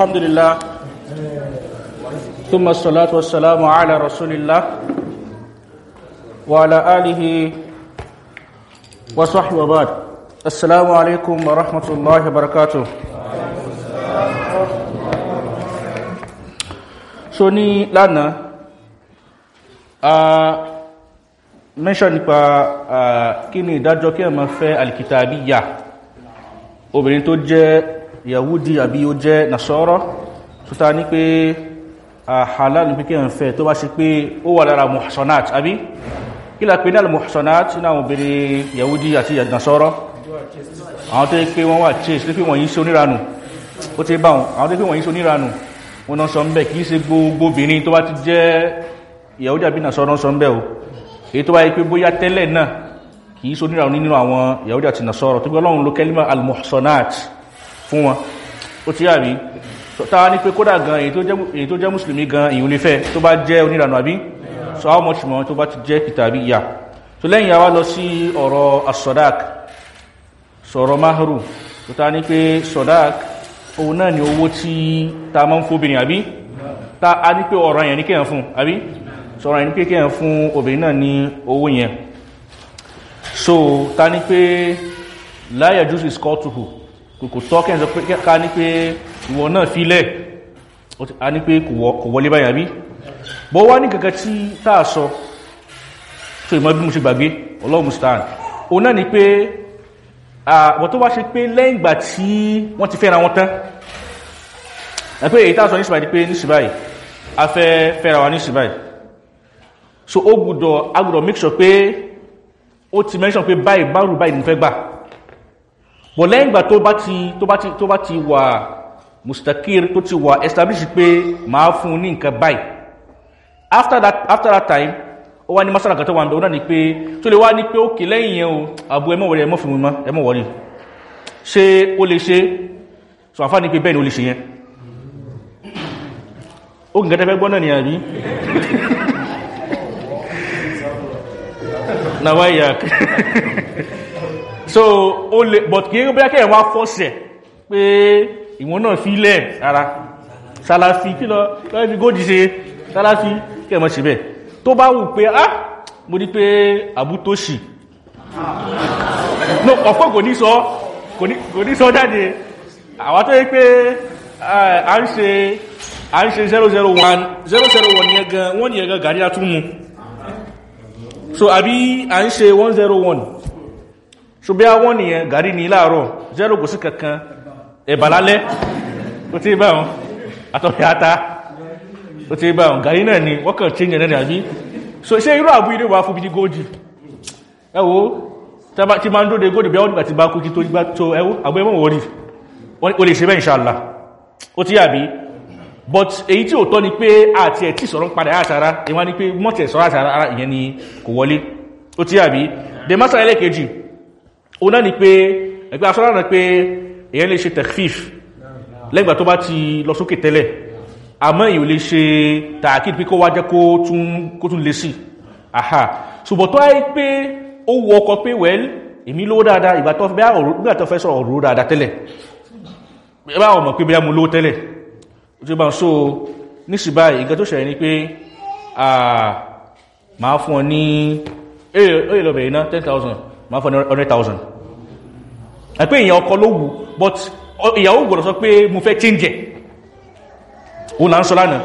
الحمد لله ثم الصلاة والسلام على رسول الله وعلى آله وصحبه وبعد السلام عليكم ورحمة الله وبركاته so ní lánàá a mention nípa kí ni ìdájọ́ kí ẹ ma fẹ́ alkitabiyya obìnrin tó jẹ́ yahudi àbí ó jẹ́ nasọ́rọ̀ tó ta ní pé halal ní pé kí ẹ fẹ́ tó bá ṣe pé ó wà lára muhsanat àbí? Kí la pè ní al-muhsanat? Ní àwọn obìnrin yahudi àti nasọ́rọ̀ àwọn tó pé wọ́n wà chase lé wọ́n yí sí oníranù ó ti bá wọn àwọn tó pé wọ́n yí sí oníranù wọ́n náà sọ ń bẹ̀ kìí ṣe gbogbo obìnrin tó bá ti jẹ́ yahudi àbí nasọ́rọ̀ sọ ń bẹ̀ o. Èyí tó bá yẹ pé bóyá tẹ́lẹ̀ náà kìí so níra nínú àwọn yahudi àti nasọ́rọ̀ tó gbé ọlọ́run ló kẹ́límà al-muhsanat fún wọn. Ó ti yàrí táwa ní pé kódà gan èyí tó jẹ́ musulmi gan èyí olè fẹ́. Tó bá jẹ́ onírànà àbí? So how much more tó bá ti jẹ́ kìtàbí? Ìyà so lẹ́yìn yà wá lọ sí ọ̀rọ̀ as-sadak sọ̀rọ̀ mahru tó ta ní pé sadak òun náà ni owó tí ta máa ń fóbìnrin àbí? Ta a ní pé ọ̀rọ̀ yẹn ní kéèyàn fún àbí? Sọ̀rọ̀ yẹn ní pé kéèyàn fún obìnrin náà ní owó yẹn. So ta ní pé la yajuzu isqatuhu kò tọ́ kẹ́ẹ̀sọ ká ní pé ìwọ náà fílẹ̀ a ní pé kò wọlé báyà bí bọ́ wá ní kankan tí táà sọ tó ìmọ̀ bí mo ṣe gbàgbé ọlọ́run stan o náà ni pé àwọn tó wá ṣe pé lẹ́yìn ìgbà tí pé pé so ó gbùdọ̀ agbùdọ̀ make sure pé ó ti mention pé báyìí bárù báyìí ní bọ̀ lẹ́yìn ìgbà tó bá ti tó bá ti tó bá ti wà mustakir tó ti wà establish pé máa fún ní nǹkan báyìí. After that after that time ó wá ní masala kan tó wà ń bẹ̀ ó náà ni pé tó lè wá ní pé ókè lẹ́yìn yẹn o àbú ẹmọ́ wọlé ẹmọ́ fún mi mọ́ ẹmọ́ wọlé ṣé ó lè ṣe? So àfá ní pé bẹ́ẹ̀ ni ó lè ṣe yẹn. Ó kì gẹ́gẹ́ gbọ́n náà ni àbí? Nàwáyà so o lè but kí bóyá kẹ́yàn wá fọ́sẹ̀ pé ìwọ̀n náà fi lẹ̀ ara sálàfí kí lọ lọ́wọ́ fi gójì ṣe? Sálàfí kẹ́mọ̀ sí bẹ̀ tó bá wù pé ah mo ní pé àbútóṣì no ọ̀pọ̀ kò ní sọ kò ní sọ jáde. Àwa tó yẹ pé a ń ṣe a ń ṣe 001 001 yẹn gan wọ́n yẹn gan gàrí àtúnmù so àbí a ń ṣe 101 ṣùgbẹ́ àwọn nìyẹn gàrí ní láàárọ̀ zero kò sí kankan ẹ̀bàlálẹ́ ó tí bá wọn àtọ̀fẹ́ ata ó tí bá wọn gàrí náà ni wọ́n kàn change ẹ̀nẹ́rẹ̀ àbí? So ṣe irú àbú ilé wà fún bíi góòdì? Ẹwọ́ tí ma ń dóde góòdì bí wọ́n nígbà tí bá kú kí tó gbá tó ẹwọ́ àbú ẹmọ́ wọ́rí ó lè ṣe bẹ́ ìṣàlá ó tí àbí? But èyí tí ò tọ́ ni pé àti ẹ̀ tí sọ̀rọ̀ padà àtàrà ìwọ́n ni pé mọ́tẹ̀ sọ̀rọ̀ àtàrà ìyẹn ni kò wọlé. Ó tí àbí? The master ẹlẹ́kejì o náà ni pé ẹgbẹ́ asọ́rọ̀ náà pé èyàn lè ṣe tẹ̀fíf lẹ́gbà tó bá ti lọ sókè tẹ́lẹ̀. Àmọ́ èyàn lè ṣe tààkìd pé kó wá jẹ́ kó tún lè sí àhà. Ṣùgbọ́n tó áyé pé ó wọ ọkọ̀ pé wẹ́l èmi lówó dáadáa. Ìgbà tó fẹ́ sọ̀rọ̀ òróró dáadáa tẹ́lẹ̀. Bá ọmọ pé bẹ́ẹ̀ mú lówó ó ti bá so níṣìbáyìí nǹkan tó ṣẹlẹ̀ ni pé máa fún ọ ní èyí lọ bẹ̀rẹ̀ náà 10,000 ma fún 100,000 ẹ̀pẹ́ ìyàn ọkọ ló wù but ìyàwó gbọ́dọ̀ sọ pé mo fẹ́ change o na ń sọ lánàá.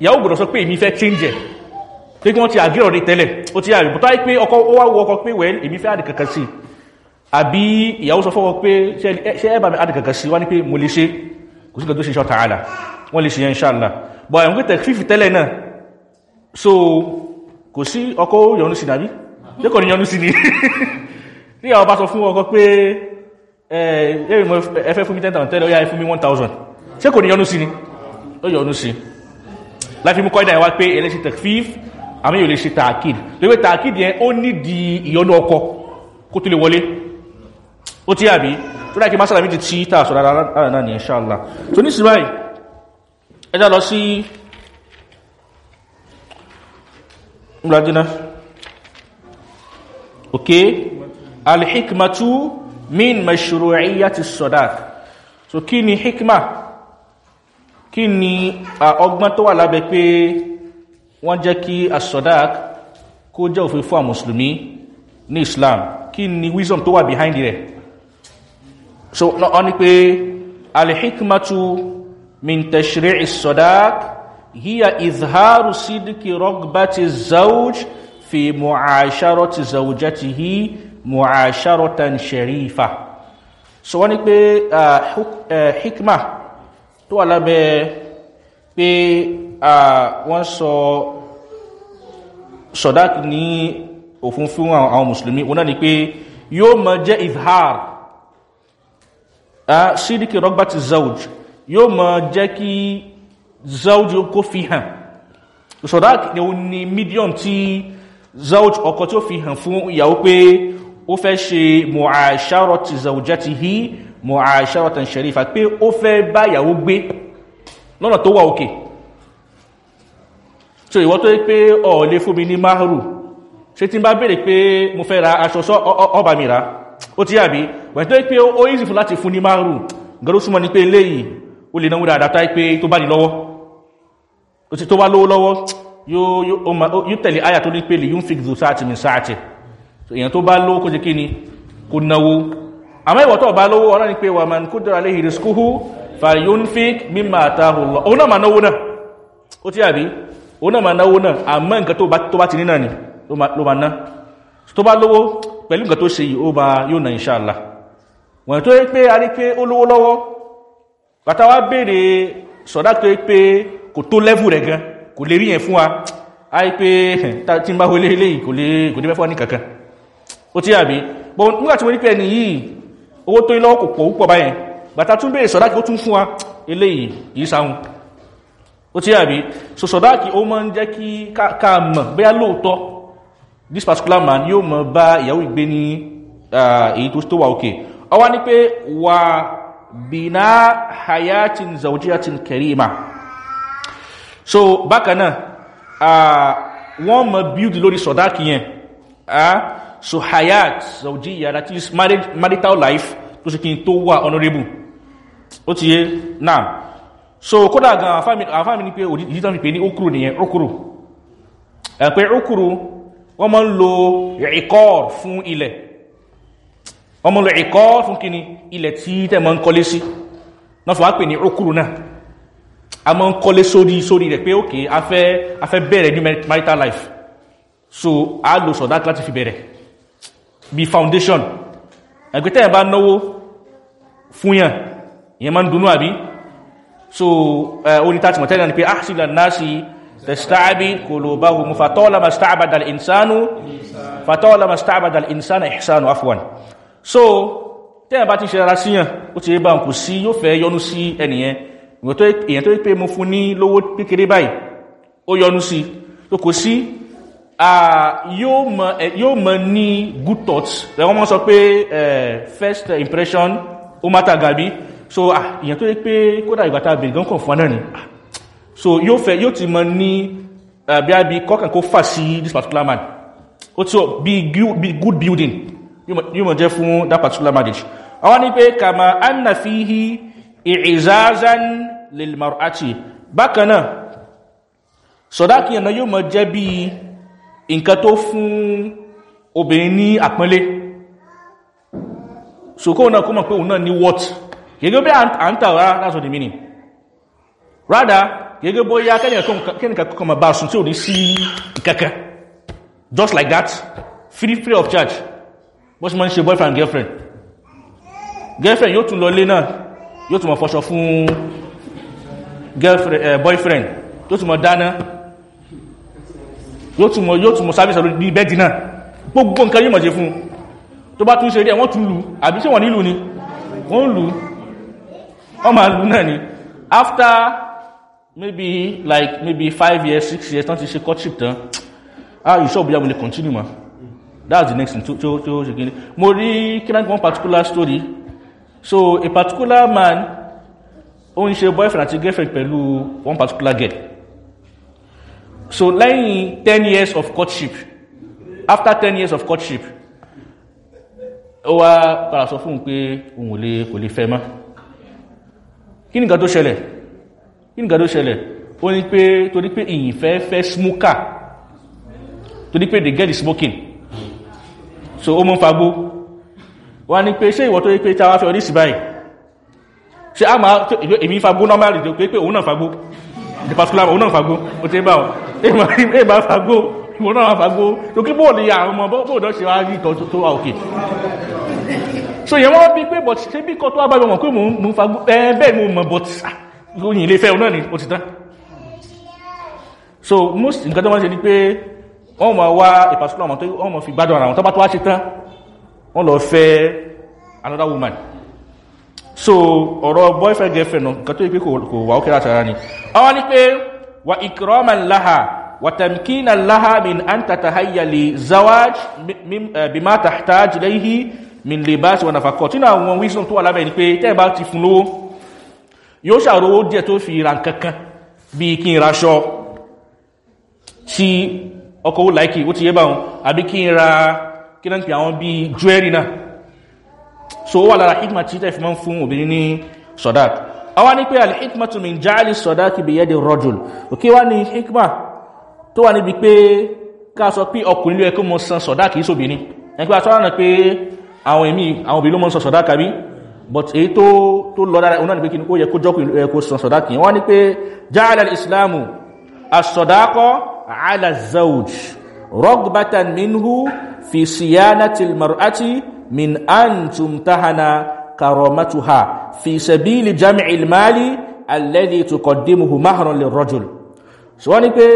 Ìyàwó gbọ́dọ̀ sọ pé èmi fẹ́ change pé kí wọ́n ti àgírọ̀ rí tẹ́lẹ̀. Ó ti àrí bọ́tá pé ọkọ ó wá wọ ọkọ pé wẹ́l èmi fẹ́ àdì kankan sí àbí ìyàwó sọ fọ́wọ́ pé ṣe ẹbà mi àdì kankan sí wá ní pé mo lè so kò sí ọkọ yọnu sí nàbí kò ní yọnu sí ni? Ní àwọn bá sọ fún ọkọ̀ pé ẹfẹ́ fún mi 10,000 tẹ́lẹ̀ ó yá fún mi 1,000 ṣé kò ní yọnú sí ni? Ó yọnú sí. Láti mú kọ́ìdá ẹwà pé ẹlẹ́ṣì tẹ̀fíf àmì yóò lè ṣe tààkìd lórí tààkìd yẹn ó ní di ìyọnú ọkọ̀ kó tó lè wọlé. Ó tí àbí? Tó dákì masala méjì tí tàà sọ dára náà ní inṣáàlá tó ní síbáì ẹjá lọ sí okay alhikmatu min mashru'iyyati sadaq so kí ni hikma? Kí ni ọgbọ́n tó wà lábẹ́ pé wọ́n jẹ́ kí asọ́dák kó jẹ́ òfin fún àwọn mùsùlùmí ní islam? Kí wisdom tó wà behind rẹ̀? So wọ́n ni pé alhikmatu min tashri' as-sadaq hiya izharu sidqi ragbati az-zawj fi mu'asharati zawjatihi mu'asharatan sharifa. So wọ́n ni pé hikma tó wà lábẹ́ pé wọ́n sọ sọ̀dák ní òfin fún àwọn musulmi wọ́n náà ni pé yóò mọ jẹ́ izhar sídìkì rọ́gbàtí zawj. Yóò mọ jẹ́ kí zawj kó fi hàn. Sọ̀dák ni ó ní medium tí zawj ọkọ tí fi hàn fún ìyàwó pé ó fẹ́ ṣe mu'asharati zawjatihi mu'asharatan sharifa pé ó fẹ́ bá ìyàwó gbé lọ́nà tó wà òkè. So ìwọ tó pé ọ̀ọ̀lẹ́ fún mi ní máhùrù ṣe tí bá bèèrè pé mo fẹ́ ra aṣọ sọ ọba mi ra ó ti yàbí wẹ̀ tó pé ó yí fún láti fún ní máhùrù gẹ́rù súnmọ́ ní pé léyìí ó lè náwó dáadáa táyí pé tó bá ní lọ́wọ́. Ó ti tó bá lówó lọ́wọ́ yóò tẹ̀lé àyà tó ní pé lè yún fi gbò sáàtì mi sáàtì èèyàn tó bá lówó kó jẹ́ kí ni? Kó náwó. Àmọ́ ìwọ̀ tó bá lówó ọ̀rọ̀ ni pé wà man kúdọ̀rọ̀ aléhì rizquhu falyunfik mimma atahu Allah. Òun náà ma náwó náà. Ó tí àbí òun náà ma náwó náà. Àmọ́ nǹkan tó bá ti ní náà ni ló ma ná. Tó bá lówó pẹ̀lú nǹkan tó ṣe yìí ó bá yóò na inshallah wọ̀n tó yẹ pé a rí pé ó lówó lọ́wọ́. Bàtà wá béèrè sọ̀dá tó yẹ pé kò tó lẹ́vù rẹ̀ gan kò lè rí yẹn fún wa. A rí pé tí n bá wọlé eléyìí kò lè fẹ́ wa ní kankan ó tí àbí bọ́ nígbà tí mo rí pé ẹni yìí owó tó kò pọ̀ púpọ̀ báyẹn bàtà tún bèèrè sọ̀dáàkì ó tún fún wa eléyìí yìí sáhun. Ó tí àbí so sọ̀dáàkì ó máa ń jẹ́ kí ká mọ̀ bóyá lóòótọ́ this particular man yóò mọ̀ bá ìyàwó ìgbé ní èyí tó wà òkè. Ọwá ní pé wà bìnà hayatin zawjiyatin karima. So bákan náà wọ́n mọ̀ build lórí sọ̀dáàkì yẹn so hayat zawjiya that is marriage, marital life tó sì kí n tó wà honorable. Ó ti yé? Náà so kódà gan àfáàmì ní pé òdíjì tán fi pè ní okuru nìyẹn okuru. Ẹ̀pẹ́ okuru wọ́n lo ìkọ́ fún ilẹ̀. Wọ́n lo ìkọ́ fún kíni ilẹ̀ tí tẹ́ mọ́ ń kọlé sí. Náà fi wá pè ní okuru náà. A mọ́ ń kọlé sórí sórí rẹ̀ pé ókè afẹ́ bẹ̀rẹ̀ ní marital life. So a lo sọ̀dá láti fi bẹ̀rẹ̀ bí foundation. Ẹgbẹ́ tẹ́yẹ̀ bá náwó fún yàn ìyẹn máa ń dunú àbí? So orí tàti mọ̀tẹ́lẹ̀ ni pé ahsìlá náàsì tẹ̀sítàbí kò lò bá hù mú fatọ́lá ma sta'abadal insanu fatọ́lá ma sta'abadal insanu ihsanu afwan. So tẹ́yẹ̀ bá ti ṣe rárá síyàn ó ti bá kò sí yóò fẹ́ yọnu sí ẹnìyàn èyàn tó pé mo fún ní lówó kékeré báyìí ó yọnu sí. Tó kò sí yóò mọ̀ ní good thoughts. Ẹ̀wọ́n mọ́ sọ pé first impression ó mátà gàbí. So ìyàn tó yẹ pé kódà ìgbàta bèèrè gan kàn fún náà ni. So yóò fẹ́ yóò ti mọ̀ ní a bí kọ́kàn kó fà sí this particular man. Ó tí ó bí good building yóò mọ̀ jẹ́ fún that particular marriage àwọn ni pé kàmà anna fihi i'izazan lil mar'ati. Bákan náà sọ̀dákì yẹn náà yóò mọ̀ jẹ́ bíi nǹkan tó fún obìnrin ní àpọ́nlé. Ṣòkó náà kó mọ̀ pé òun náà ní what? Gẹ́gẹ́ bí à ń tàwà that's what the meaning rather gẹ́gẹ́ bó yá kẹ́nìkà kọ́kọ́ ma bá sùn tí ò ní just like that free free of charge. Bó ṣe ṣe boyfriend girlfriend. Girlfriend yóò tún lọ lé náà yóò tún mọ̀ fọṣọ fún boyfriend. Yóò tún mọ̀ dáná yóò túnmọ̀ yóò túnmọ̀ sábẹ́sà ní bẹ́ẹ̀dì náà. Gbogbo nǹkan yíò mọ̀ ṣe fún tó bá tún ṣe rí ẹ̀wọ́n tún lù àbí ṣe wọ́n nílù ni? Wọ́n lù wọ́n máa lù náà ni. After maybe like maybe five years six years tán ti ṣe courtship tán ah you sure bóyá mo lè continue ma that's the next thing. Tó tó ṣe kí ni? Mo rí kí náà one particular story? So a particular man ó ń ṣe boyfriend àti girlfriend pẹ̀lú one particular girl so lẹ́yìn ten years of courtship after ten years of courtship ó wá padà sọ fún un pé òun ò lè kò lè fẹ́ mọ́. Kí ni nǹkan tó ṣẹlẹ̀? Kí nìkan tó ṣẹlẹ̀? Ó ní pé torí pé ìyìn fẹ́ fẹ́ smoker torí pé they get the smoking. So ó mọ́ fagbó. Wọ́n ní pé ṣé ìwọ tó yí pé táwa fẹ́ ọdí sí báyìí? Ṣe a máa èmi fagbó normal rẹ̀ pé pé òun náà fagbó the particular òun náà fagbó ó ti bá ọ. Ẹ bá fagbó ìwọ náà fagbó tó kí bóòlù ya àwọn ọmọ bóòdó ṣe wá rí ìtọ́ tó wà òkè? So yẹn wọ́n bí pé but ṣe bí kọ́ tó bá mọ̀ pé mò ń fagbó bẹ́ẹ̀ mo mọ̀ but oyin ilé fẹ́ náà ni ó ti tán. So most nǹkan tó wọ́n ṣe ni pé wọ́n mọ̀ wá a particular ọmọ tó wọ́n mọ̀ fi gbádùn ara wọn. Tó bá tó wá ṣe tán wọ́n lọ fẹ́ another woman so ọ̀rọ̀ boyfriend girlfriend náà nǹkan tó yí pé kò wà ó kẹ́rà tara ni. Àwọn ni pé wà ikraman laha wà tamkina laha min an tatahayya li zawaj bima tahtaj ilayhi min libas wa nafaqat. Tí àwọn wisdom tó wà ni pé tẹ́ ti fún lówó yóò ṣàrówó díẹ̀ tó fi ra nǹkan kan bí kí n raṣọ tí ọkọ̀ ó láìkì ó ti yé báwọn àbí kí n ra kí náà pè àwọn bí jewelry náà so wà lára hikma tí tẹ́ fi máa ń fún obìnrin ní sọ̀dák àwọn ní pé alhikma tó min jáàlì sọ̀dák bí yẹ́dẹ̀ rọ́jùl òkè wá ní hikma tó wà níbi pé ká sọ pé ọkùnrin ló ẹkọ́ mọ́ san sọ̀dák yìí sóbìnrin ẹgbẹ́ àtọ́rọ̀ pé àwọn èmi àwọn obìnrin ló mọ́ san sọ̀dák àbí? But èyí tó tó lọ dára ọ̀nà ní pé kí ó yẹ kó jọ́kùnrin ló ẹkọ́ san sọ̀dák yìí wọ́n ní pé jáàlì islamu asọ̀dákọ́ ala zawj rọ́gbatan minhu fi siyanati mar'ati min an tumtahana karomatuha fi sabili jami'i ilmali alladhi tuqaddimuhu mahran lirrajul. So wọ́n ní pé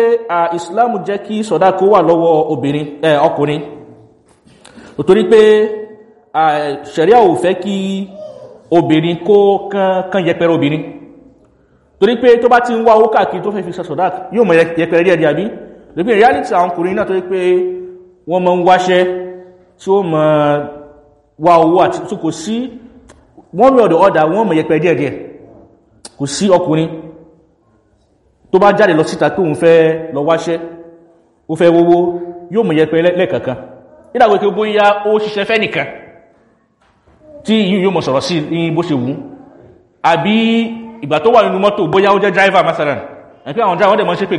islamu jẹ́ kí sọ̀dákó wà lọ́wọ́ obìnrin ọkùnrin. Torí pé ṣẹ̀ríà ò fẹ́ kí obìnrin kó kán yẹpẹrẹ obìnrin. Torí pé tó bá ti ń wá owó káàkiri tó fẹ́ fi sọ̀dákó yóò mọ̀ yẹpẹrẹ díẹ̀ díẹ̀ àbí lóbi reality àwọn ọkùnrin náà torí pé wọ́n mọ̀ ń wáṣẹ́ tí ó mọ̀ wá owó àti tó kò sí wọ́n rí ọ̀dọ̀ ọ̀dà wọ́n mọ̀ yẹpẹ díẹ̀díẹ̀. Kò sí ọkùnrin tó bá jáde lọ síta tó ń fẹ́ lọ wáṣẹ́ ó fẹ́ wówó yóò mọ̀ yẹpẹ lẹ́ẹ̀kankan. Ìdàgbé ó bóyá ó ṣiṣẹ́ fẹ́ nìkan tí tó pé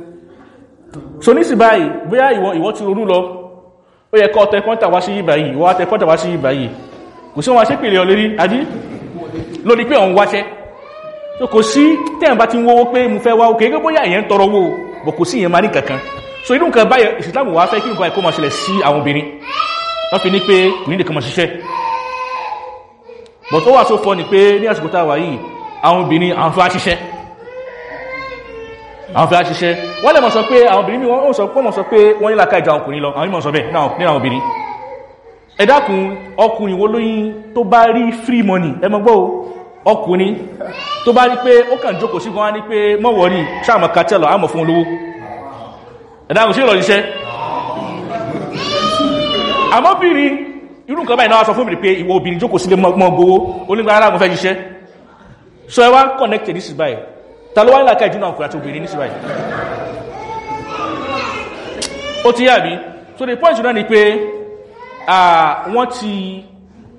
so ní síbáì bóyá ìwọ ti ronú lọ ó yẹ kọ́ tẹ pọ́ńtà wá sí yìí wọ́n á tẹ pọ́ńtà wá sí yìí. Kò sí wọn ṣe pèlè ọlérí àdí lórí pé ọ̀n wáṣẹ́. Tó kò sí tẹ́yàn bá ti ń wówó pé mú fẹ́ wá òkè gẹ́gbó yà ìyẹn tọrọ owó bọ̀ kò sí ìyẹn máa ní kankan. So inú nǹkan báyẹ̀ ìsìlámù wá fẹ́ kí nǹkan ẹ̀kọ́ máa ṣẹlẹ̀ sí àwọn obìnrin. Wọ́n fi ní pé kò ní nìkan máa ṣiṣẹ́. But ó wà tó fọ́ ni pé ní àsìkò tá a wà yìí àwọn obìnrin àwọn fẹ́ ṣiṣẹ́ àwọn fẹ́ ṣiṣẹ́. Wọ́n lè mọ̀ sọ pé àwọn obìnrin wọ́n sọ pé wọ́n sọ pé wọ́n ní làkà ìjà ọkùnrin lọ. Àwọn mímọ̀ sọ bẹ́ẹ̀. Ní àwọn obìnrin. Ẹ̀dàkùn ọkùnrin wo lóyìn tó bá rí free money? Ẹmọgbọ́ ọkùnrin tó bá rí pé ó kàn jókòó sí gan ní pé mọ́wọ̀rí sáàmà kàtẹ́lọ̀ àmọ̀ fún olówó ẹ̀dàkùn sí ìrọ̀lẹ́ṣẹ́ àmọ́bìnrin irú nǹkan báyìí náà sọ fún mi pé ìwọ obìnrin jókòó sílé mọ́ gbowó. Onígbà ara fẹ́ jíṣẹ́ so ẹ wá connected ní síbáyìí ta ló wá nílà káìjú náà kùnrin àti obìnrin ní síbáyìí ó ti yà bí so the point náà ni pé wọ́n ti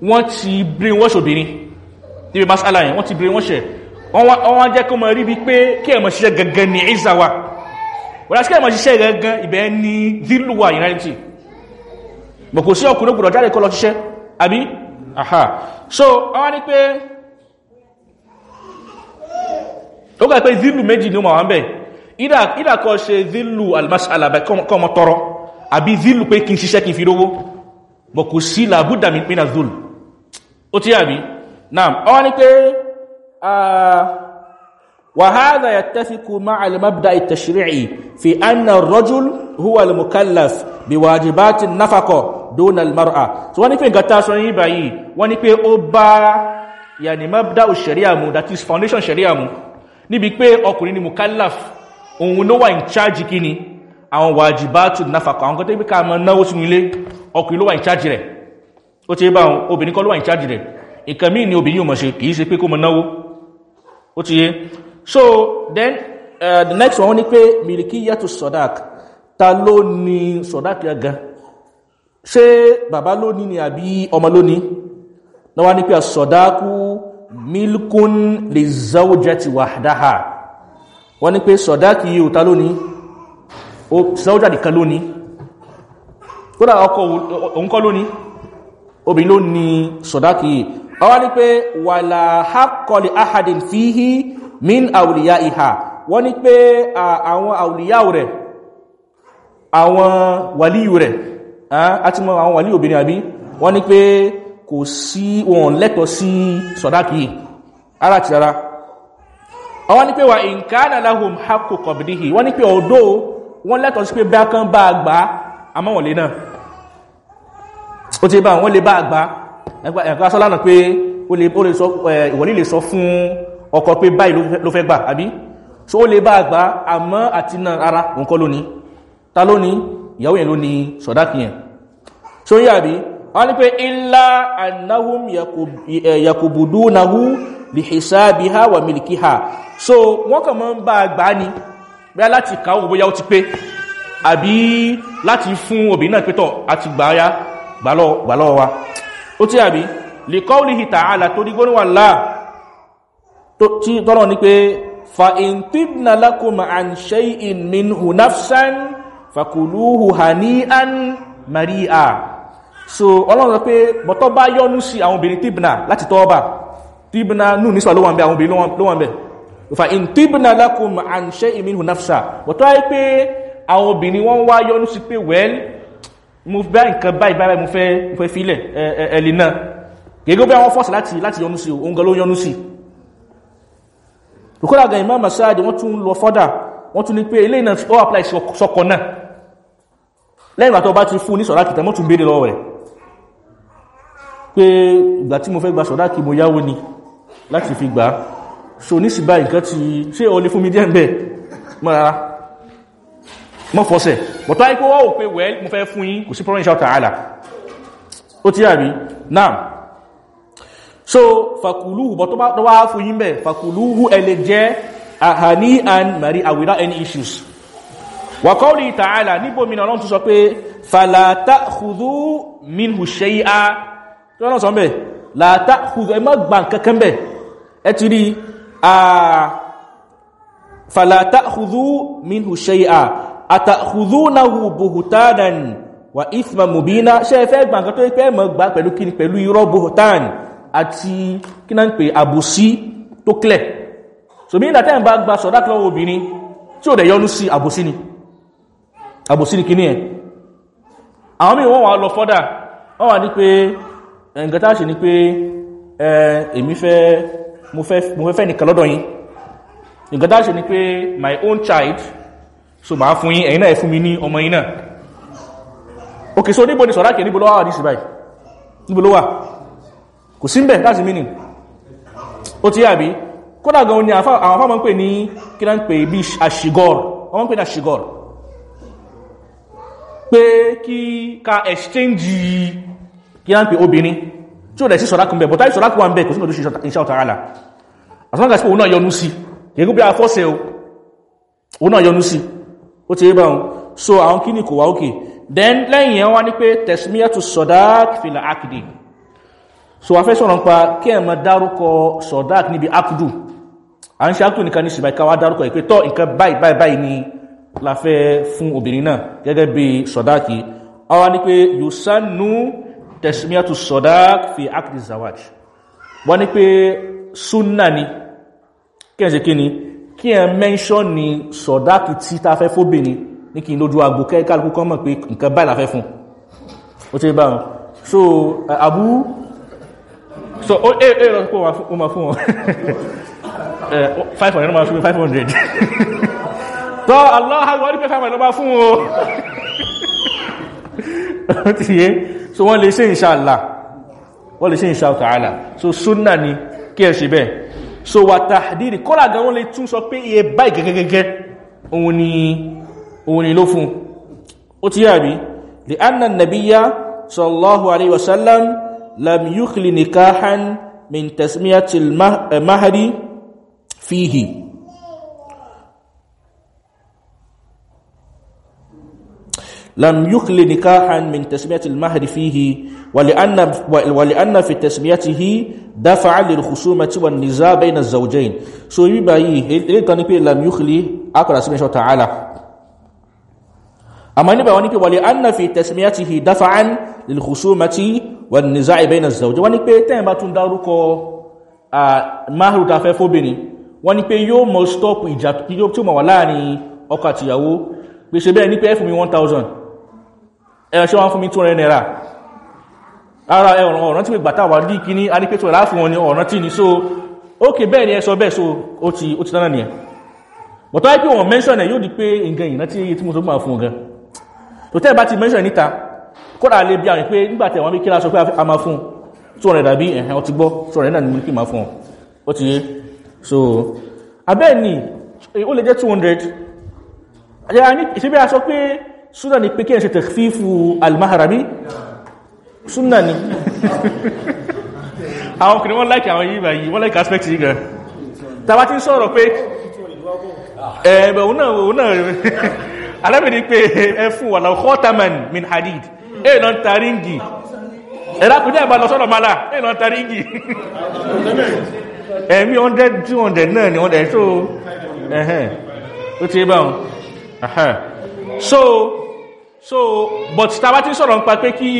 wọ́n ti brainwash obìnrin. Níbi masala yẹn wọ́n ti brainwash ẹ̀. Wọ́n wá jẹ́ kó mọ̀ rí bí pé kí ẹ̀mọ̀ ṣiṣẹ́ gangan ní ìzàwà wọ́n láti kí ẹ̀mọ̀ ṣiṣẹ́ gangan ibẹ̀ ní bọ̀ kò sí ọkùnrin ṣiṣẹ́ aha. So wọ́n ní pé ó gbà pé zílù méjì ní ọmọ àwọn bẹ̀ ìdàkọ́ ṣe zílù almasala bẹ̀ kọ́ ọmọ tọrọ. Àbí zílù pé kí n ṣiṣẹ́ kí n fi rówó. Bọ̀ kò sí làbúdà mi pín azul ó tí àbí? Náà ni tẹ́fíkù máa alìmọ́bdá ìtàṣírí fi anna rọ́júl huwa al-mukallaf bí wàjibáti náfàkọ̀ donald mar'a so wọ́n ni pé nǹkan tásọ yí báyìí wọ́n ni ó mú that is foundation ṣèríà mú níbi pé ọkùnrin ni mukallaf òun ló wà in charge kí ni àwọn wàjìbátù náfàkọ̀ àwọn kọ́tẹ́ ká mọ́ náwó sínú ilé ọkùnrin ló wà in charge rẹ̀. Ó ti bá obìnrin kọ́ ló wà in charge rẹ̀. Nǹkan míì ni obìnrin yóò mọ̀ ṣe kìí ṣe pé kó mọ́ náwó. Ó ti yé. So then uh, the next one ní pé milikiyatu sodak ta ló ní sodak gangan ṣé bàbá ló ni àbí ọmọ ló ní? Náà pé sodaku milkun lè zawjati wahdaha. Wọ́n ní pé sọ̀dáàkì yíò ta lónìí? O sọ́jà nìkan lónìí? Kódà ọkọ̀ òǹkọ́ lónìí? Obìn ló ní sọ̀dáàkì yìí. Ọwá ní pé wàlá hákọlì ahadin fíhí min àwùlìyà ìhà wọ́n ní pé àwọn àwùlìyà rẹ̀ àwọn wàlíyù rẹ̀ àti àwọn wàlíyù obìnrin àbí? Wọ́n ní kò sí wọn lẹ́tọ̀ sí sọ̀dáàkì yìí. Ara ti ara àwọn ní pé wà ìǹkánà láhùn hapkò kọ̀bìdìhì wọ́n ní pé ọ̀dọ́ wọ́n lẹ́tọ̀ sí pé bá kán bá àgbà àmọ́wọ̀lé náà. Ó ti bá wọ́n lè bá àgbà ẹ̀kọ́ sọ́lánà pé ìwọ̀lí lè sọ fún ọkọ̀ pé báyìí ló fẹ́ gbà àbí? So ó lè bá àgbà àmọ́ àti náà ara kọ́ lónìí ta lónìí ìyàwó yẹn lónìí sọ̀dákì yẹn. So yà bí wọ́n ní pé ilá annahum yakubudunahu lihisabiha wa milikiha so wọ́n kàn mọ́ ń bá àgbà ní bí láti káwò bóyá ó ti pé. Àbí láti fún obìnrin náà pẹ́tọ̀ àti gbáyá gbàlọ́ wa. Ó tí àbí? Qawlihi ta'ala tó rí gbóníwà láà tí tọ́rọ ní pé fa in tibna lakum an shay'in minhu nafsan fakuluhu hani'an mari'a so ọlọ́run pé bọ̀tọ́ bá yọ́nú sí àwọn obìnrin tibna láti tọ́ọ̀bà tibna nù nísà ló wà ń àwọn obìnrin ló wà ń bẹ. Fa in tibna lakum an shay'in minhu nafsa. Bọ̀tọ́ ayé pé àwọn obìnrin wọ́n wá yọ́nú sí pé well mo bá nǹkan báyìí báyìí mo fẹ́ mo fẹ́ filẹ̀ ẹ̀lì náà gẹ́gẹ́ bí àwọn fọ́sì láti láti yọ́nú sí òun gan ló yọ́nú sí. Rukọ́lá gan imam masáàdì wọ́n tún lẹ́yìn àtọ́ bá ti fún ní sọ̀dáàkì tẹ́mọ́ tún béèrè pé ìgbà tí mo fẹ́ gba sọ̀dáàkì mo yáwó ni láti fi gbà so ní sí báyìí nǹkan ti ṣe ọ lè fún mi díẹ̀ ń bẹ̀ mọ́ rárá. Mọ́ fọ́sẹ̀ bọ̀tọ́ àìkó wọ́n ò pé well mo fẹ́ fún yín kò sí problem inshallah ta'ala. So fakuluhu bọ̀ tó wá fún yín bẹ̀ àhàní and mari without any issues. Wa qawli ta'ala níbo mi náà tún sọ pé tó náà sọ bẹ̀? La ta'khudhu ẹ má gbà kankan bẹ̀. Ẹ ti rí fala ta'khudhu minhu shay'a àtàkùdúnàwò buhutanan wa ithma mubina. Ṣe fẹ́ gbà nǹkan tó pẹ́ mọ̀ gbà pẹ̀lú kíni? Pẹ̀lú irọ́ buhutan àti kí náà pè àbòsí tó klẹ̀ so bí ìdàtẹ́ ìbá gba sọ̀dá lọ́wọ́ obìnrin tí ó dẹ̀ yọnú sí àbòsí ni. Àbòsí ni kíní ẹ̀? Àwọn mí wọ́n wà lọ fọ́dà wọ́n wà ní pé nǹkan tá ṣe ni pé èmi fẹ́ mo fẹ́ fẹ́ nìkan lọ́dọ̀ yín. Nǹkan tá ṣe ni pé my own child so ma fún yín ẹ̀yin náà fún mi ní ọmọ yín náà. Ok so níbo ni sọ̀rákì níbo ló wà ní síbáyì níbo ló wà? Kò sí mbẹ̀ láti mínú ó ti yàbí kódà gan ni àwọn afá ma ń pè ní kí náà ń pè bí àṣìgọ́r wọ́n ń pè ní àṣìgọ́r pé kí ka exchange kí náà ń pè obìnrin tí ó dẹ̀ sí sọ̀rákì mbẹ̀ bọ̀tá ìsọ̀rákì wà ń bẹ̀ kò sí mọ̀ tó ṣe iṣẹ́ ọ̀tà náà yọnu sí fọ́sẹ̀ òun náà yọnu sí ó ti ríbọn so àwọn kí kò wá òkè then lẹ́yìn yẹn wá ní pé tẹ̀símíyàtù sọ̀dák fìlà akìdì so wá fẹ́ sọ̀rọ̀ pa kí ẹ sọ̀dák níbi akudu a ń ṣe akudu nìkan ní ṣìbá ìka wá dárúkọ ìpé tọ́ nǹkan ni la fẹ́ fún obìnrin náà gẹ́gẹ́ bí sọ̀dáàkì a wá ní pé yusannu tẹ̀símíyàtù sọ̀dák fi akìdì zawaj. Wọ́n ní pé sunna ni. Kí ẹ ṣe kí ni? Kí ẹ mẹ́ṣọ́ ni sọ̀dáàkì tí ta fẹ́ fóbìnrin ní kí n lójú agbó kẹ́kàlùkù kan mọ̀ pé nǹkan báyìí la fẹ́ fún. Ó ti bá wọn. So àbú so ó ẹ ẹ lọ́pọ̀ ó ma fún wọn. 500 ma fún 500 tọ́ aláhàgbọ́ ní pé 500 ma fún wọn ó ti yé so wọ́n lè ṣe inshallah. Wọ́n lè ṣe inshallah ta'ala. So sunna ni kí ẹ ṣe bẹ́ẹ̀. So wà tàdírì kọ́lá gan wọ́n lè tún sọ pé iye báyìí gẹ́gẹ́gẹ́gẹ́ òun ni òun ni ló fún ó ti yàbí lè anna nabiya sallallahu alaihi لم يخل نكاحا من تسمية المهر فيه ولأن, ولأن في تسميته دفع للخصومة والنزاع بين الزوجين so يبقى إيه تنبي لم يخل أقرأ سبحانه وتعالى أما نبقى ونبقى ولأن في تسميته دفعا للخصومة والنزاع بين الزوجين ونبقى تنبى تندارك مهر تافẹ́ fóbìnrin wọ́n ní pé yóò mọ̀ stop ìjà tí ó mọ̀ wà láàrin ọkọ àtìyàwó pé ṣe bẹ́ẹ̀ ní pé fún mi 1000 ẹ̀rọ ṣe wọ́n fún mi 200 naira. Ara ẹ̀rọ ọ̀rán tí pé gbàtà wà ní kíní a ní pé tó rẹ̀ láàfún wọn ni ọ̀rán tí ní so ókè bẹ́ẹ̀ ni ẹ sọ bẹ́ẹ̀ so ó ti ó ti tánà ẹ̀ bọ̀tọ́ wáyé pé wọ́n mention ẹ̀ yóò di pé nǹkan ìná tí tí mo tó gbà fún gan. Tó tẹ́ bá ti mention níta kódà lè bí àwọn pé nígbà tẹ̀ wọ́n bí kíra sọ pé a máa fún 200 dàbí ẹ̀hẹ́ ọtí gbọ́ 200 náà ni mo ní kí máa fún ọ. Ti yé. So abẹ́ ni ó lè jẹ́ 200 ìṣẹ́bí a sọ pé súnà ni pé kí ẹ ṣe tẹ̀fífù almaharami súnà ni. Àwọn kìrì wọ́n láìkì àwọn yíba yìí wọ́n láìkì aspect yìí gan. Tàbá tí ń sọ̀rọ̀ pé ẹ̀ẹ̀bẹ̀ òun náà òun náà alábìnrin pé ẹ fún wà láwọn hotterman min hadid. Ẹ̀ lọ ta ríngì ẹ̀rá ní ẹ̀bá lọ mala. Ẹ̀ lọ ta ríngì ẹ̀mí 100 200 náà ni wọ́n dẹ̀ so ẹ̀hẹ́n ó ti bá wọn so so but tàbá tí sọ̀rọ̀ ń pa pé kí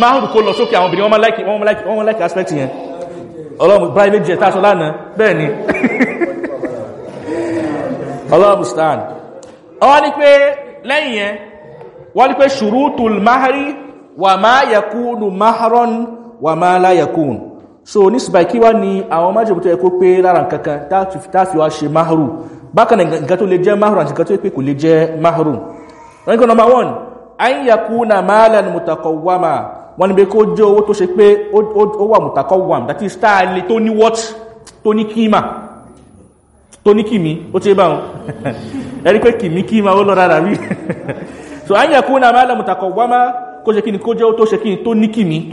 máhùn kó lọ sókè àwọn obìnrin wọ́n máa like aspect yẹn. Ọlọ́run private jet tásọ lánàá. Bẹ́ẹ̀ ni. Ọlọ́run stand. Wọ́n ní pé lẹ́yìn yẹn wọ́n ní pé ṣùrútul mahari wà máa yakúnù maharon wà máa láyakún so ní síbà kí wá ní àwọn májèbú tó yẹ kó pé lára kankan táfi wá ṣe maharu bákan nǹkan tó lè jẹ́ maharu àti nǹkan tó yẹ pé kò lè jẹ́ maharu wọ́n ní kọ́ number one an yakuna malan mutakọwama wọ́n ní pé kó jẹ́ owó tó ṣe pé ó wà mutakọwam that is stáàlì tó ní what? Tó ní kíma. Tó ní kìmí. Ó ti bá wọn? Pé kìmí kíma ó lọ rí so an yakuna malan mutakọwama kó ṣe kíni kó jẹ́ owó tó ṣe kíni tó ní kìmí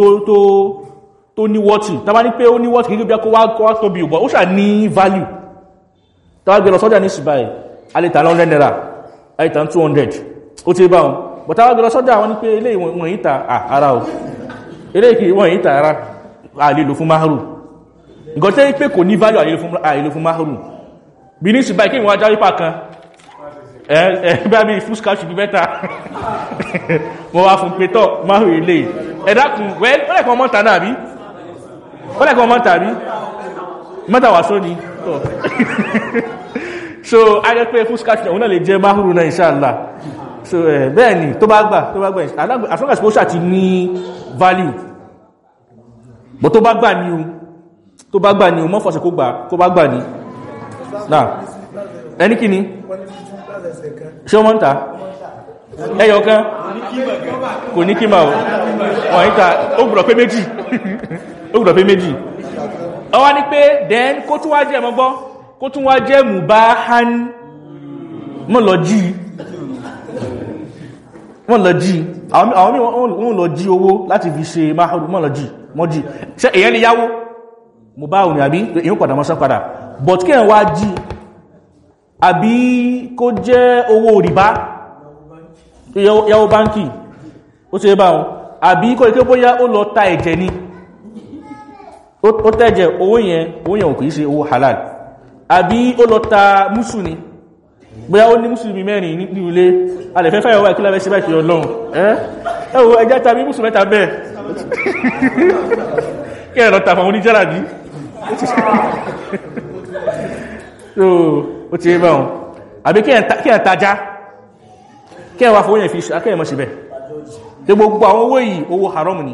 tó ní wọ́tì tàbá ní pé ó ní wọ́tì gẹ́gẹ́ bí kó wá tóbi ò ní value. Tàbá gbẹ̀rọ sọ́jà ní ṣùgbáyì alẹ́ta 100 naira alẹ́ta 200 ó ti bá wọn. Bọ̀tá wá gbẹ̀rọ sọ́jà wọn ní pé ilé ìwọ̀n yíta ara o. Ilé ìkì ìwọ̀n yíta ara àlèlò fún máhàrù nǹkan tẹ́ pé kò ní value àlèlò fún máhàrù bí ní ṣùgbáyì kí ìwọ̀n ajárípà kan. Ẹ̀ẹ́bá bí fúskàṣù bí mẹ́ta. Mo wá fún pé náà so a jẹ́ pé fúskàtì ọ̀nà lè jẹ́ máhùrù náà ìṣàlá so ẹ̀ bẹ́ẹ̀ ni tó bá gbà tó bá gbà àfẹ́gbà sí ó ti ní value. Bọ̀ tó bá gbà ní o tó bá gbà ní o mọ́ fọ́sẹ̀ kó gbà kó bá gbà ní náà ẹni kí ni? Ṣe wọ́n ń ta ẹyọ kan? Kò ní kí ma wọ́n ń ta ó gbùdọ̀ pé méjì. Ó pé then kó tún wá jẹ́ mọ́gbọ́ kó tún wọ́n lọ jí. Àwọn mí wọ́n lọ jí owó láti fi ṣe máhàrù mọ́ lọ jí mọ́ jí. Ṣe èyàn lè yáwó? Mú bá òní àbí? Èyàn padà mọ́sán padà. But kí ẹ̀ wá jí àbí kó jẹ́ owó rìbá? Yáwó báńkì. Ó ṣe bá wọn. Àbí kó ikẹ́ bóyá ó lọ ta ẹ̀jẹ̀ ni? Ó tẹ́jẹ̀ owó yẹn owó yẹn ò kìí ṣe owó halal. Àbí ó lọ ta músù ni bóyá ó ní músù mi mẹ́rin ní ilé alẹ́fẹ́ fẹ́ ọwọ́ ìkílẹ̀ sí báyìí ọlọ́run. Ẹwọ ẹjá tàbí músù mẹ́ta bẹ́ẹ̀. Kí ẹ̀rọ tàfà wọn ní jẹ́rà bí. Ó ti bá wọn. Àbí kí ẹ̀ tajá kí ẹ̀ wà fún yẹn fi akẹ́yẹ̀ mọ́ sí bẹ́ẹ̀. Tí gbogbo àwọn owó yìí owó haram ni?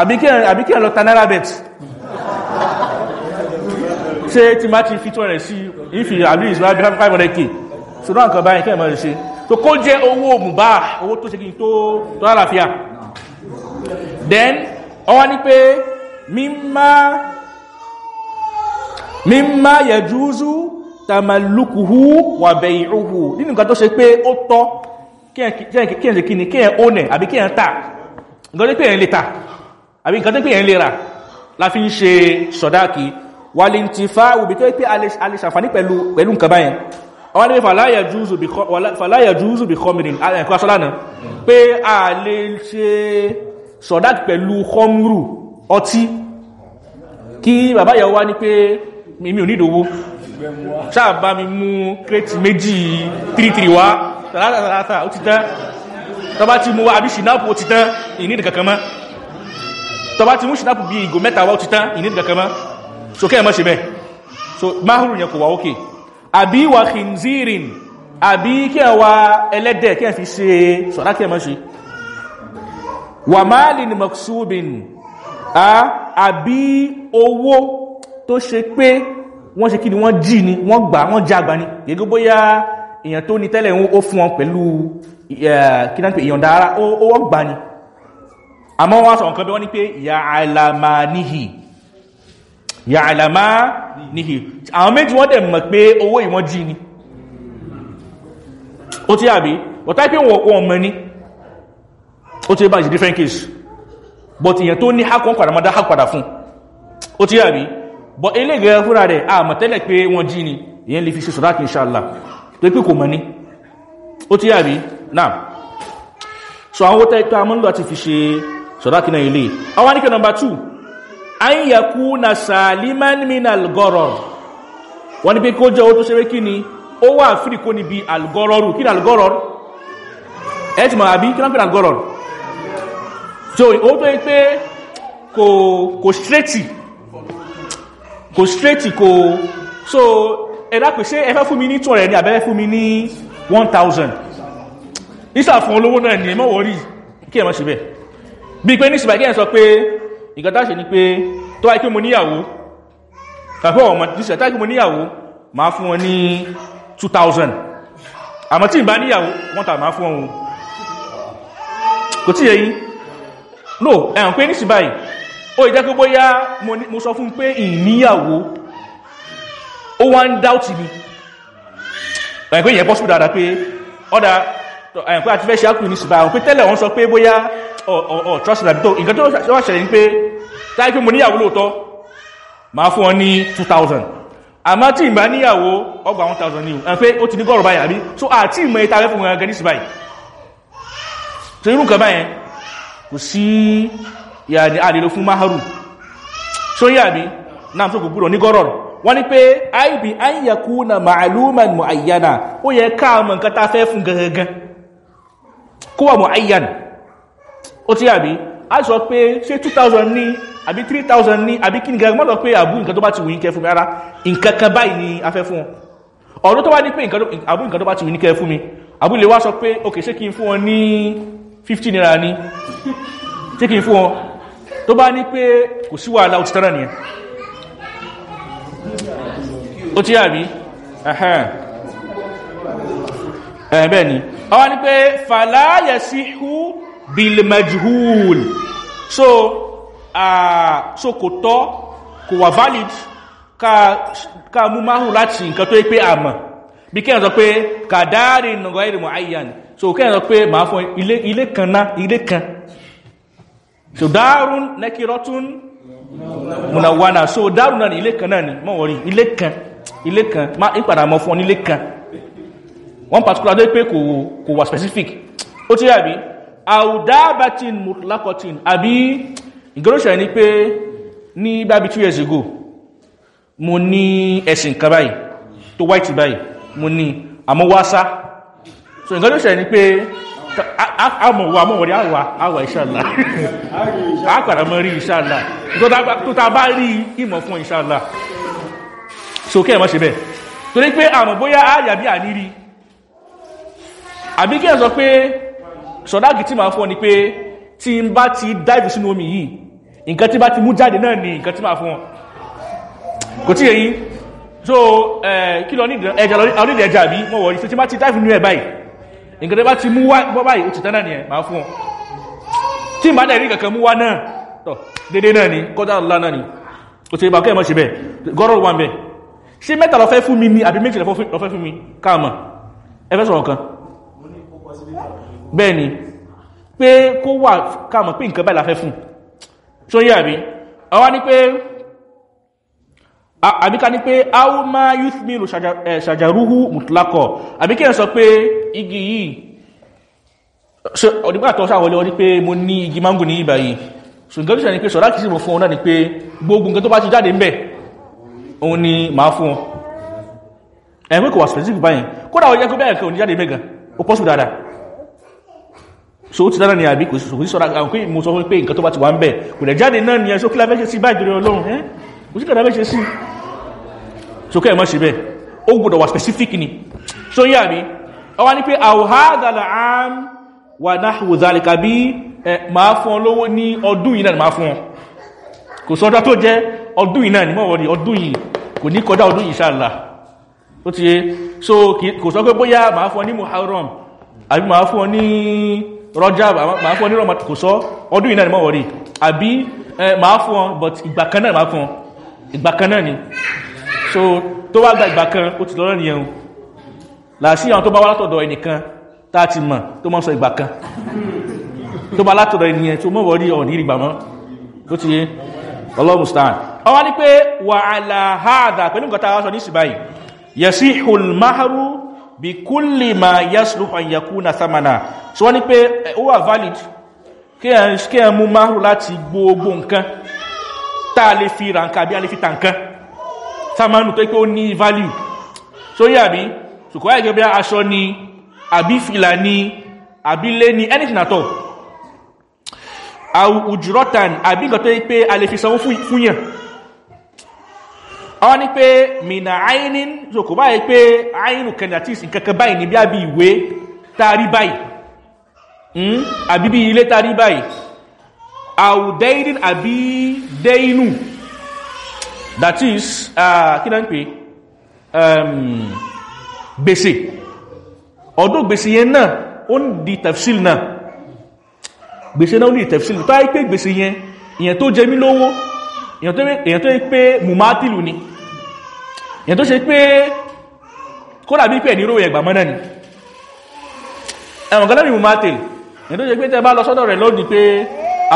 Àbí kí ṣe tí má ti fi tó rẹ̀ sí ìfì àbí ìsìnlá 500k so náà nǹkan báyìí kí ẹ̀ mọ́ ṣe. Tó kó jẹ́ owó mùbá owó tó ṣe kí tó tó àlàáfíà. Then ọwá ní pé mímá mímá yẹjúúzú tàmàlùkùhú wà bẹ̀yìrúhù nínú nǹkan tó ṣe pé ó tọ́ kí ẹ̀ ṣe kí ni? Kí ẹ̀ ónẹ̀ àbí kí ẹ̀ tà? Nǹkan tó pé ẹ̀ lè tà àbí nǹkan tó pé ẹ̀ lè rà. Láfi ń ṣe sọ̀dáàkì wà lè ti fa òbí tó pé a lè ṣàǹfàní pẹ̀lú nǹkan báyẹn. Àwọn ní fàláyà júúzù bí kọmìnrin ẹ̀kọ́ asọ́lánà pé a lè ṣe sọ̀dáàkì pẹ̀lú kọmùrù ọtí. Kí bàbá yà wá ní pé mímí ò ní ìdòwó ṣáàbá mi mú kírètì méjì 33 wá. Tàlátàtàtà ó ti tán. Tọba ti mú wá àbí ṣìnáàpù ó ti tán ìní ìdìkankan mọ́. Tọba ti mú ṣìnáàpù bí ìgò mẹ́ta wá ó ti tán ìní ìdìkankan mọ́ so kẹ́ ẹ̀mọ́ ṣe bẹ́ so máhùrù yẹn kò wá ókè àbí wà khinzirin. Àbí kí ẹ wá ẹlẹ́dẹ̀ kí ẹ fi ṣe sọ̀dá kí ẹ̀mọ́ ṣe. Wà ni maksubin. Àbí owó tó ṣe pé wọ́n ṣe kí ni wọ́n jí ni wọ́n gbà wọ́n já gbà ní gẹ́gẹ́ bóyá èèyàn tó ní tẹ́lẹ̀ ó fún wọn pẹ̀lú kí náà pé ìyọ̀nda ara ó wọ́n gbà ní àmọ́ wọ́n sọ nǹkan bí wọ́n ní pé ya'lama níhì ya'lama níhì àwọn méjì wọ́n dẹ̀ mọ̀ pé owó ìwọ́n jí ni. Ó ti àbí? Wọ́tá pé wọ́n mọ̀ ní ó ti bá jì different case. But ìyẹn tó ní hákùn padà mọ́ dá hákùn padà fún. Ó ti àbí? Bọ̀ eléègẹ́ fúnra rẹ̀ a mọ̀ tẹ́lẹ̀ pé wọ́n jí ni. Ìyẹn lè fi ṣe pé yà rí náà so àwọn tẹ́ tó amúlò àti fi ṣe náà ilé àwọn níkẹ́ nọmbà 2 an yà kú na saliman min algoror wọ́n ní pé kó jẹ́ owó tó ṣe wé kí ni? Ó wà fírí kó níbi algororu kí ni algoror ẹ ti mọ̀ àbí? Kí ni algoror so owó tó yẹ pé kò straighti kò straight kò. So ẹ̀dá pèsè ẹfẹ́ fún mi ní 200 ní àbẹ́fẹ́ fún mi ní 1000 ìsà fún olówó náà ní ẹmọ́ wọ́rí kí ẹmọ́ ṣe bẹ́ bí pé ní ṣìbàkí ẹ̀ sọ pé ìgbàtà ṣe ni pé tó wáyé pé mo níyàwó tàbí ọmọ níṣẹ́ tàbí mo níyàwó máa fún wọn ní 2000 àmọ́ tí ìbá níyàwó wọ́n tà máa fún wọn kò tí yẹ yí no ẹ̀hàn pé ní ṣìbàkí ó ìjẹ́ pé bóyá mo sọ fún pé ìníyàwó ó wá ń dáútì mi. Ẹ̀kọ́ ìyẹn pọ́sùn dáadáa pé ọ́dá ẹ̀kọ́ àti fẹ́ ṣe ákùnrin ní ṣùgbà àwọn pé tẹ́lẹ̀ wọ́n sọ pé bóyá ọ̀ trust ìlàbí tó nǹkan tó wá ṣẹlẹ̀ ní pé táì pé mo níyàwó lóòótọ́ máa fún ọ ní 2000 àmọ́ tí ìgbà níyàwó ọgbà 1000 ní ẹ̀ pé ó ti ní gọ́ọ̀rọ̀ báyìí àbí? So àti ìmọ̀ ìta rẹ̀ fún wọn gẹ́ ní ṣùgbà so irú nǹkan báyẹn kò sí yàní àdìlò fún maharu. So yàbí náà tó kò gbúrò ní gọ́rọ̀ wọ́n ní pé aibi an yakú na ma'aluman mu'ayyana. Ó yẹ káàmù nǹkan ta fẹ́ fún gangan kó wà mu'ayyan. Ó ti yàbí a sọ pé ṣe 2000 ní àbí 3000 ní àbí kí ní gangan mọ́lọ pé àbú nǹkan tó bá ti wù ní kẹ fún mi ara nǹkan kan báyìí ni a fẹ́ fún wọn. Ọ̀rọ̀ tó wá ní pé àbú nǹkan tó bá ti wù ní kẹ fún mi àbú lè wá sọ pé ok ṣé kí n fún wọn ní 50 naira ní ṣé kí n fún wọn? Tó bá ní pé kò sí wàhálà ó nìyẹn. Ó tí àbí ẹ̀bẹ̀ ni. Ọwá ní pé fàláyẹ̀ sí hú bilmajhul so so kò tọ́ kò wà valid ká mú máhùn láti nǹkan tó yí pé àmà bí kí ẹ̀ sọ pé kàdáàrí nǹkan ìrìnmọ̀ àyíyàn so kí ẹ̀ sọ pé máa fún ilé kan ná ilé kan. So darun nakiratun munawana so darun náà ni ilé kan náà ni mọ́ wọ́rí ilé kan ilé kan. Ma ń padà mọ́ fún ilé kan one particular day pé kò kò wà specific. Ó ti yàbí audabatin mutlakotin àbí ìgbẹ́rọ̀ṣẹ̀ ni pé ní bábi two years ago mo ní ẹ̀sìn kan báyìí tó white báyìí mo ní àmọ́ wáṣá so ìgbẹ́rọ̀ṣẹ̀ ni pé àmọ̀wà àmọ̀wọ̀rí àwà àwà ìṣàlá àpàdà mọ́ rí ìṣàlá tó ta bá rí ìmọ̀ fún ìṣàlá so kí ẹ mọ́ ṣe bẹ́ torí pé àmọ̀ bóyá àyà bí àníri àbí kí ẹ sọ pé sọ̀dáàgì tí máa fún ọ ni pé tí n bá ti dáìbì sínú omi yìí nǹkan tí bá ti mú jáde náà ni nǹkan tí máa fún ọ. Kò tí èyí so kí lọ nídìí ẹja bí mọ̀ wọ̀rí so tí bá ti dáìbì nínú ẹ̀ báyìí nǹkan tó bá ti mú wá báyìí ó ti tánà nìyẹn máa fún ọ. Tí ìbá dẹ̀rí kankan mú wá náà tọ̀ dédé náà ni náà ni. Ó ti bá kẹ́ mọ́ ṣe bẹ́ gọ́rọ̀ wà mẹ́ ṣé mẹ́ta lọ fẹ́ fún mi ní àbí méjì lọ fẹ́ fún bẹ́ẹ̀ ni pé kó wà káàmà pé nǹkan báyìí la fẹ́ fún. Ṣó yẹ́ àbí? Ọwá ní pé àbíká ní pé áwọ́ máa youth mill ṣàjàrúhù mutlakọ̀ àbíkẹ́ sọ pé igi yìí ọdígbà tó sáwọlé ọdí pé mo ní igi mango ní ibà yìí. Ṣùgbọ́n tó ṣe ní pé sọ̀rá kìí sí mo fún ọ náà ni pé gbogbo nǹkan tó bá ti jáde ń bẹ̀ òun ni máa fún ọ. Dáadáa so ó ti dára ní àbí? Kò sí sọ́ra àwọn pé mo sọ pé nǹkan tó bá ti wà ń bẹ̀ kò dẹ̀ jáde náà ni ẹ̀ só kí láfẹ́ ṣe sí báyìí jùlọ ọlọ́run ẹ́? Kò sí kàdá fẹ́ sí. So kẹ́ ẹ̀ mọ́ ṣe bẹ́ẹ̀. Ó gbọ́dọ̀ wà specific ni. So yí àbí? Ọwá ní pé àwòhádàlà àm wà náà zàlìkà bí ẹ máa fún ọ lówó ní ọdún yìí náà ni máa fún ọ. Kò so kò sọ pé bóyá máa fún ọ fún rajab máa fún ọ ní ramadan kò sọ. Ọdún yìí náà ni mọ́wọ́ rí àbí máa fún ọ but ìgbà kan náà máa fún ọ. Ìgbà náà ni. So tó wá gba ìgbà kan ó ti lọ́rọ̀ nìyẹn làásí àwọn tó bá wá látọ̀dọ̀ ẹnìkan tá ti mọ̀ tó mọ́ sọ ìgbà kan. Tó bá látọ̀dọ̀ ènìyàn tó mọ́ wọ́rí ọ̀ní ìrìgbà mọ́. Tó ti yé ọlọ́mùstan ọwá ní pé wà aláhádà pẹ̀lú nǹkan tàwà sọ ní síbáyì yẹsí hulmaharu bí kúlì ma yẹ́sùlù ọ̀yẹ̀kú na samana so ní pé ó wà valid kí ẹ mú maharu láti gbogbo nǹkan tá a lè fi ra nǹkan àbí a lè fi ta nǹkan. Samanu tó pé ó ní value. So yàbí ṣùkọ́ ẹ̀gẹ́ bí aṣọ ni àbí fìlà ni àbí ní anything at all. Àwùjúrọ́tàn àbí nǹkan tó pé a lè fi sanwó fúnyàn àwọn ní pé mìnà àìnín so kò báyìí pé àìnù kẹnàtís nǹkan kan báyìí ní bí a bí ìwé tàrí báyìí. Àbí bí ilé tàrí báyìí. Àwùdẹ́ìdín àbí dẹ́ìnù that is kí náà ń pè? Gbèsè. Ọdún gbèsè yẹn náà ó ń di tafsil náà. Gbèsè náà ó ní tafsil. Tó áyí pé gbèsè yẹn ìyẹn tó jẹ mí lówó èyàn tó yí pé mùmátìlù ni èyàn tó ṣe pé kódà bí pẹ̀ ní róò ẹgbà mọ́nà ni. Ẹ̀wọ̀n gọ́lẹ́bì mùmátìlù èyàn tó ṣe pé tẹ́ bá lọ sọ́dọ̀ rẹ̀ lónìí pé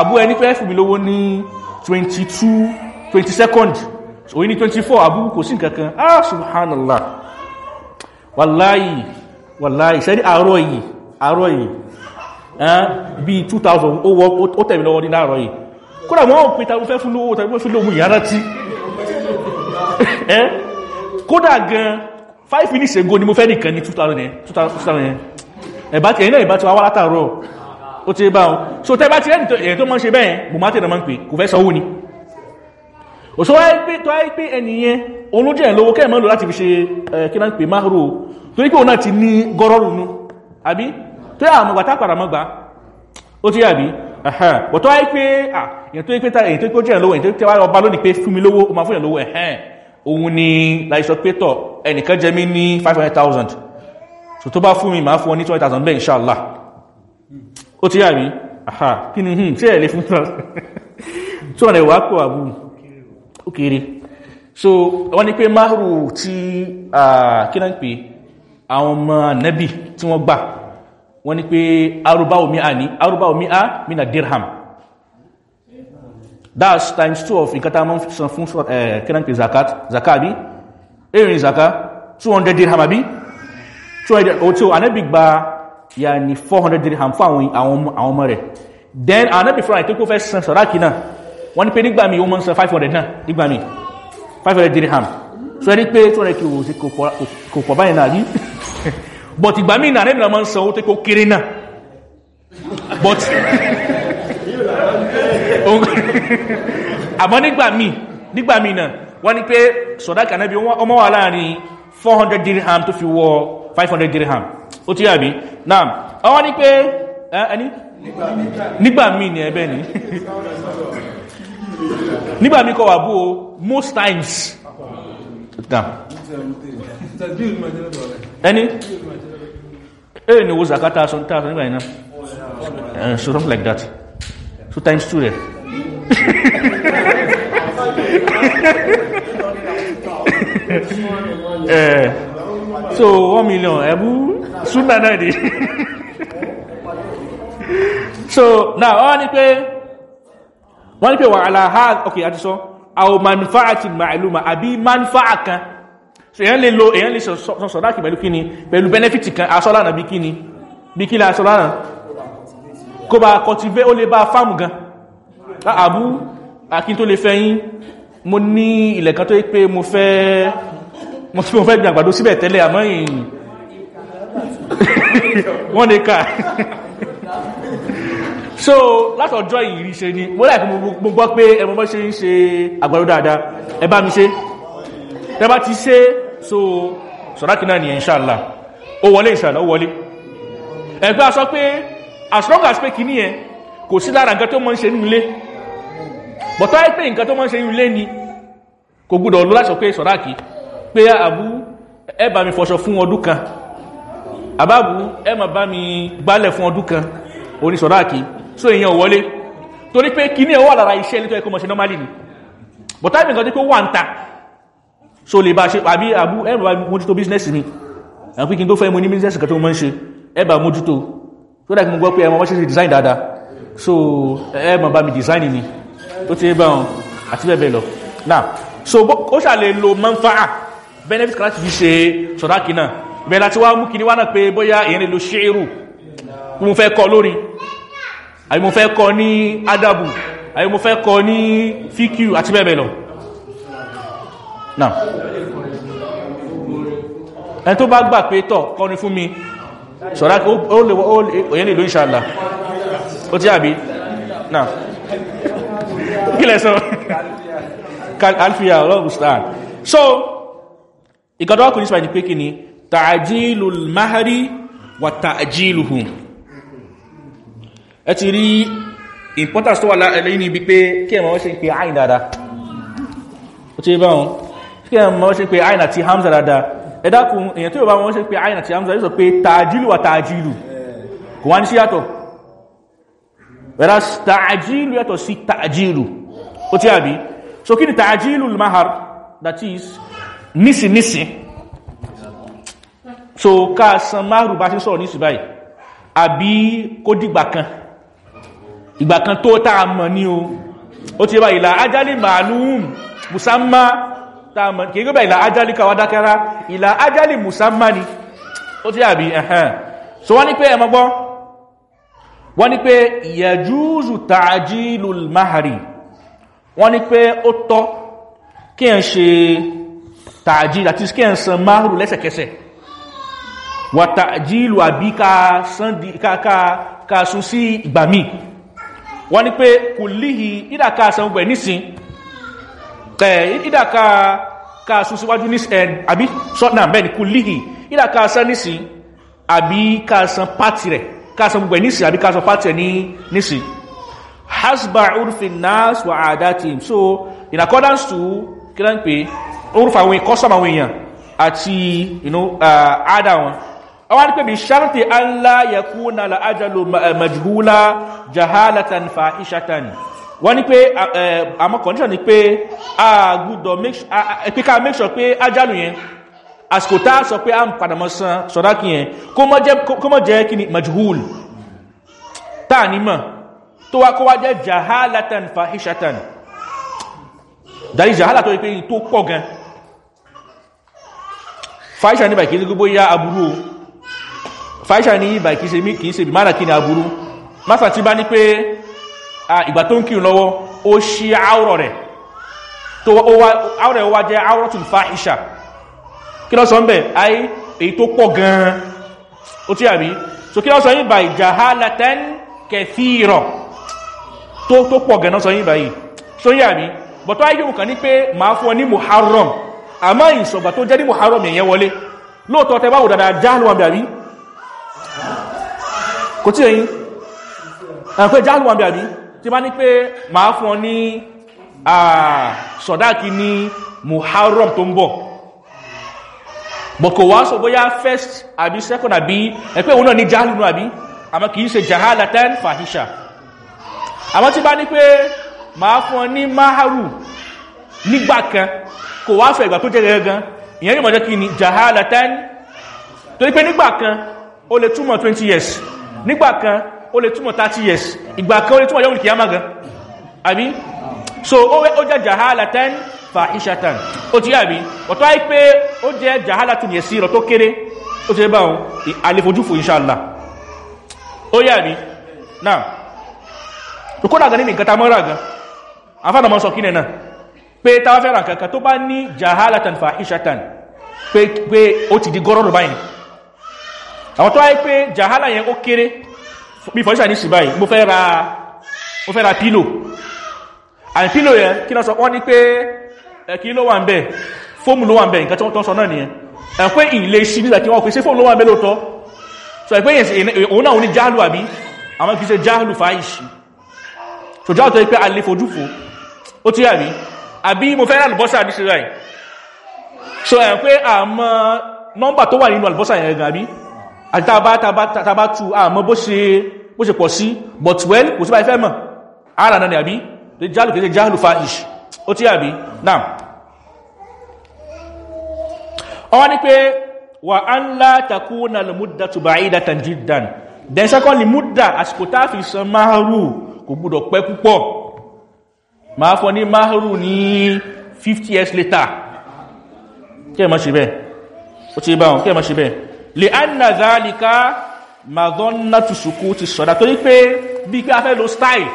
àbú ẹni pé fún lówó ní 22 20 second òyí ní 24 àbú kò sí nǹkan kan ah subhanallah. Wàláyì wàláyì sẹ́rí àárọ̀ yìí àárọ̀ yìí bí 2000 ó tẹ̀mí lọ́wọ́ ní láàárọ̀ yìí. Kódà wọ́n pè tàbí fẹ́ fún lówó tàbí fún lówó ìyára tí kódà gan 5 minutes ago ni mo fẹ́ nìkan ní 2000 ẹ̀bá tí ẹ̀yìn náà ìbá ti wá wá látàárọ̀ ó ti bá wọn. So tẹ́ bá ti ẹ̀yìn tó mọ́ ṣe bẹ́ẹ̀ mo máa tẹ̀nà máa ń pè kò fẹ́ sanwó ni. Òṣò wáyé pé tó wáyé pé ẹnìyẹn olójẹ́ ẹ̀ lówó kẹ́ẹ̀mọ́ lò láti fi ṣe kí náà pè máa rò torí pé òun náà ti ní gọ́rọ̀rùnú àbí? Tó yà àmọ́gbà tá pàdà mọ́gbà ó ti yàbí bọ̀ tó wáyé pé èyàn tó yẹ pé tó jẹ́ lówó èyàn tó tẹ́wàá ọba lónìí pé fún mi lówó o máa fún yàn lówó ẹ̀hẹ́n òun ni láìsọ pé tọ̀ ẹnìkan jẹ mí ní 500,000 so tó bá fún mi máa fún ọ ní 20,000 bẹ́ẹ̀ inshallah. Ó ti yàbí kí ni hìn tí ẹ̀ lè fún tó so wọ́n ni pé máhùrù tí kí náà ń pè? Àwọn ọmọ nẹ́bì tí wọ́n gbà. Wọ́n ní pé arúbá omi a ní arúbá omi a mina dirham that's times two of nǹkan tá mọ́ san fún kínáǹpé zakat? Zakat bí erin zaka 200 dirham àbí? 200 òtí anẹ́bì gba ya ní 400 dirham fún àwọn ọmọ rẹ̀. Then anẹ́bì fún àìtó kó fẹ́ san sàrákì náà wọ́n ní pé nígbà mi ó mọ́ san 500 náà nígbà mi 500 dirham. So ẹni pé 200 kí kò pọ̀ báyìí náà rí but ìgbà mí náà rẹ̀mìnà máa ń sanwó tó kó kéré náà. But àmọ́ nígbà mí nígbà mí náà wọ́n ní pé sọ̀dáka náà bí ọmọ wà láàárín 400 dirham tó fi wọ 500 dirham. Ó tí yàbí náà ọwọ́ ní pé ẹni? Nígbà mí ní ẹbẹ́ ni. Nígbà mí kọ wà bú o most times. Ẹni? Eh ni wo zakata so ta so nígbà iná uh, so something like that. So times two there eh so one million ẹ̀bú súnà náà ni. So now wọ́n ní pé wọ́n ní pé wà aláha ok àti sọ àwọn manfaati ma'aluma àbí manfaa kan. So èyàn lè lo èyàn lè sọ̀dáàkì pẹ̀lú kíni pẹ̀lú benefit kan asọ́lánà bí kíni bí kíni asọ́lánà kó bá cultivate ó lè bá fáàmù gan àbú àkí tó lè fẹ́ yín mo ní ilẹ̀ kan tó yí pé mo fẹ́ mo tí mo fẹ́ gbìn àgbàdo síbẹ̀ tẹ́lẹ̀ àmọ́ ìyìn wọ́n lè kà. So látọjọ́ ìrìṣe ni mo láìpẹ́ mo gbọ́ pé ẹmọ bọ́ ṣe ń ṣe àgbàdo dáadáa. Ẹ bá mi ṣe. Ẹ bá ti ṣe so sọ̀dákì náà ni inshallah. Ó wọlé inshallah ó wọlé. Ẹgbẹ́ sọ pé as long as pé kìíní ẹ kò sí lára nǹkan tó mọ́ ń ṣe nínú ilé bọ̀tọ́ ẹ pé nǹkan tó mọ́ ṣe nínú ilé ni kò gbúdọ̀ lọ pé sọ̀dákì pé àbú ẹ bá mi fọṣọ fún ọdún kan. Àbábú ẹ má bá mi gbálẹ̀ fún ọdún kan. Oní sọ̀dákì so èèyàn wọlé. Torí pé kìíní ẹ wà lára iṣẹ́ ilé tó ẹkọ́ mọ̀ ṣe normally ni. Pé so lè bá ṣe àbí àbú ẹ bá mójútó business mi. Àwọn pín kí n tó business kan tó mọ́ ń dẹ̀ kí mo gbọ́ pé ẹ design dáadáa. So ẹ mọ̀ mi design ni tó ti bá wọn àti bẹ́ẹ̀ bẹ́ẹ̀ lọ now so ó ṣàlè lo manfa'a benefit kan láti fi ṣe sọ̀dáàkì náà bẹ́ẹ̀ láti wá mú kìíní wá náà pé bóyá èyàn lè lo bí mo fẹ́ kọ lórí àbí mo fẹ́ kọ ní adabu àbí mo fẹ́ kọ ní fíkú àti bẹ́ẹ̀ bẹ́ẹ̀ lọ now ẹni tó bá gbà pé tọ̀ kọ́ ní fún mi sọ̀dáàkì èyàn lè lo ìṣàlá ó tí àbí now kí lẹ sọ? Alfiya ọlọ́gùstan so ìkàdọ́ ọkùnrin sípà ní pé kí ni? Tààjílù mahari wà tààjílù hù ẹ ti rí importance tó wà lẹ́yìn níbi pé kí ẹmọ ṣe pé àìn dada ó ti bá wọn? Kí ẹmọ ṣe pé àìn àti hamza dada ẹ dákun èyàn tó bá wọ́n ṣe pé àìn àti hamza yóò sọ pé tààjílù wà tààjílù kò wá ní sí yàtọ̀ whereas tààjílù yàtọ̀ sí tààjílù ó àbí? So kí ni tààjílù mahar that is nísì nísì. So ká san maharu bá ṣe sọ̀rọ̀ nísì báyìí. Àbí kó dìgbà kan. Ìgbà kan tó táa mọ̀ ní o. Ó ti bá ìlà ajálì màálùm musamma táa mọ̀. Kìí gbé ìlà ajálì kàwádákára ìlà ajálì musamma ni. Ó ti àbí? Ẹ̀hẹ́n. So wọ́n ní pé ẹmọgbọ́ wọ́n ní pé yẹjúùzù tààjílù mahari wọ́n ní pé ó tọ́ kí ẹ̀ ṣe tààjílù àti kí ẹ̀ san máàrù lẹ́sẹ̀kẹsẹ̀. Wà tààjílù àbí ká sún sí ìgbà míì. Wọ́n ní pé kò líhì ìdàká san gbẹ̀ nísìn ìdàká sún síwájú nísìn àbí? Ni ká ká san gbẹ̀ nísìn àbí ká san pàtì ní nísìn hasba urfin nas wa adatim. So in accordance to kí lán pé urfa àwọn custom àwọn èèyàn àti know uh, wọn. Àwọn ní pé bí sharti alla yakuna la ajalu majhula jahalatan fahishatan. Wọ́n ní pé àmọ́ condition ni pé a make sure pé ajalu yẹn àsìkò tá sọ pé a ń padà mọ́ san sọ́dákì yẹn kó mọ́ jẹ́ kí ni majhul. Táà ní mọ̀ tó wá kó wá jẹ́ jahalatan fahishatan. Dárí jahala tó pé tó pọ̀ gan. Fahisha ní bàkí gbogbo ya aburú fahisha ní bàkí ṣe mí mara kí ni aburú. Masa ti bá ní pé ìgbà tó ń kírun lọ́wọ́ ó ṣí áwọ̀rọ̀ rẹ̀. Tó áwọ̀rọ̀ rẹ̀ wá jẹ́ áwọ̀rọ̀ tún fahisha kí lọ́ sọ ń bẹ̀? Ayé èyí tó pọ̀ gan ó tí àbí? So kí lọ́ sọ yí bàí jahalatan kẹfìrọ̀ tó tó pọ̀ gẹ̀nà sọ yí báyìí. So yí àmì bọ̀tọ́ ayé òkà ní pé ma fún ọ ní muharram. Àmá ìsọ̀gbà tó jẹ́ ní muharram èyàn wọlé. Lóòtọ́ tẹ báwò dada jáàlùwà bíàbí kò tí èyí ẹ̀pẹ́ jáàlùwà bíàbí tí bá ní pé ma fún ọ ní sọ̀dáàkì ní muharram tó ń bọ̀ bọ̀kọ̀ wá sọ bóyá first àbí second àbí ẹ̀pẹ́ òun náà ní jáàlùwà àbí? Àmọ́ kìí ṣe jahalatan fahisha. Àmọ́ tí bá ní pé máa fún ọ ní máhàrù nígbà kan kò wá fẹ́ ìgbà tó jẹ́ gẹ́gẹ́ ìyẹn yóò mọ̀ jẹ́ kí ni? Jahalatan. Torí pé nígbà kan ó lè túmọ̀ 20 years. Nígbà kan ó lè túmọ̀ 30 years. Ìgbà kan ó lè túmọ̀ yawmul qiyamah gan. Àbí? So ó jẹ́ jahalatan fahishatan. Ó ti yàbí ọ̀tọ́ àì pé ó jẹ́ jahalatun yasira tó kéré ó ti bá wọn àlefojúfò inṣàlá ó yàbí náà. Tó kó dàgbà nínú ta mọ́ra gan. Afánà mọ́ sọ kí nẹ̀ náà? Pé tàwà fẹ́ràn kankan tó bá ní jahalatan fahishatan pé ó ti di gọ́rọ̀rọ̀ báyìí. Àwọn tó wáyé pé jahala yẹn ó kéré bí fọ́nṣà ní sí báyìí mo fẹ́ ra pílò àti pílò yẹn kí náà sọ? Wọ́n ní pé ẹ̀kí ló wà ń bẹ̀ fóòmù ló wà ń bẹ̀ nǹkan tó sọ náà nìyẹn. Ẹ̀ pé ilé sí nígbà tí wọ́n pè sí fóòmù ló wà ń bẹ̀ lóòótọ́. So ẹ̀ pé òun náà ní jáàlù àbí? Àwọn kìí ṣe jáàlù fàáìṣì so jáàlù tó yẹ pé a lè fojú fò ó. Tí àbí àbí mo fẹ́ àlùbọ́sà ní ṣe ráì so ẹ̀ pé àmọ́ nọ́mbà tó wà nínú àlùbọ́sà yẹn gan àbí? Àti tàbá tú àmọ́ bó ṣe ṣe pọ̀ sí. But well kò sí bá ifẹ́ mọ̀. Ara náà ni àbí? Jáàlù kìí ṣe jáàlù fàáìṣì ó tí àbí náà ọwọ́ ni pé wà á ń látàkú na lè múdà tó bá ìdá tanjidan then secondly múdà àsìkò tá fi san máàrù kò gbúdọ̀ pẹ́ púpọ̀. Máa fọ́ ní máàrù ní 50 years later. Kí ẹ mọ́ ṣe bẹ́ẹ̀. Ó ti bá wọn kí ẹ mọ́ ṣe bẹ́ẹ̀. Lè á nà zálìká madonna tusuku ti sọ̀dá torí pé bí pé a fẹ́ lo style